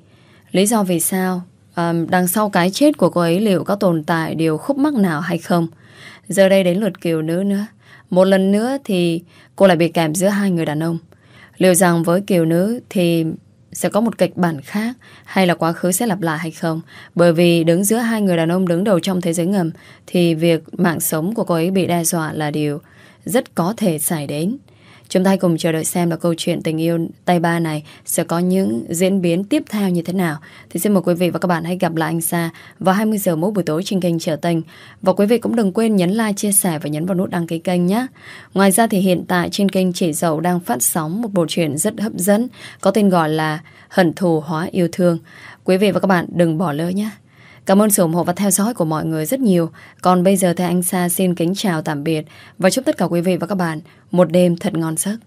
Lý do vì sao um, đằng sau cái chết của cô ấy liệu có tồn tại điều khúc mắc nào hay không Giờ đây đến lượt kiều nữ nữa một lần nữa thì cô lại bị kèm giữa hai người đàn ông. Liệu rằng với kiều nữ thì sẽ có một kịch bản khác hay là quá khứ sẽ lặp lại hay không? Bởi vì đứng giữa hai người đàn ông đứng đầu trong thế giới ngầm thì việc mạng sống của cô ấy bị đe dọa là điều rất có thể xảy đến. Chúng ta hãy cùng chờ đợi xem là câu chuyện tình yêu tay ba này sẽ có những diễn biến tiếp theo như thế nào. Thì xin mời quý vị và các bạn hãy gặp lại anh Sa vào 20 giờ mỗi buổi tối trên kênh Trở Tình. Và quý vị cũng đừng quên nhấn like, chia sẻ và nhấn vào nút đăng ký kênh nhé. Ngoài ra thì hiện tại trên kênh Chỉ Dậu đang phát sóng một bộ truyện rất hấp dẫn có tên gọi là Hận thù hóa yêu thương. Quý vị và các bạn đừng bỏ lỡ nhé. Cảm ơn sự ủng hộ và theo dõi của mọi người rất nhiều. Còn bây giờ thì anh Sa xin kính chào tạm biệt và chúc tất cả quý vị và các bạn một đêm thật ngon giấc.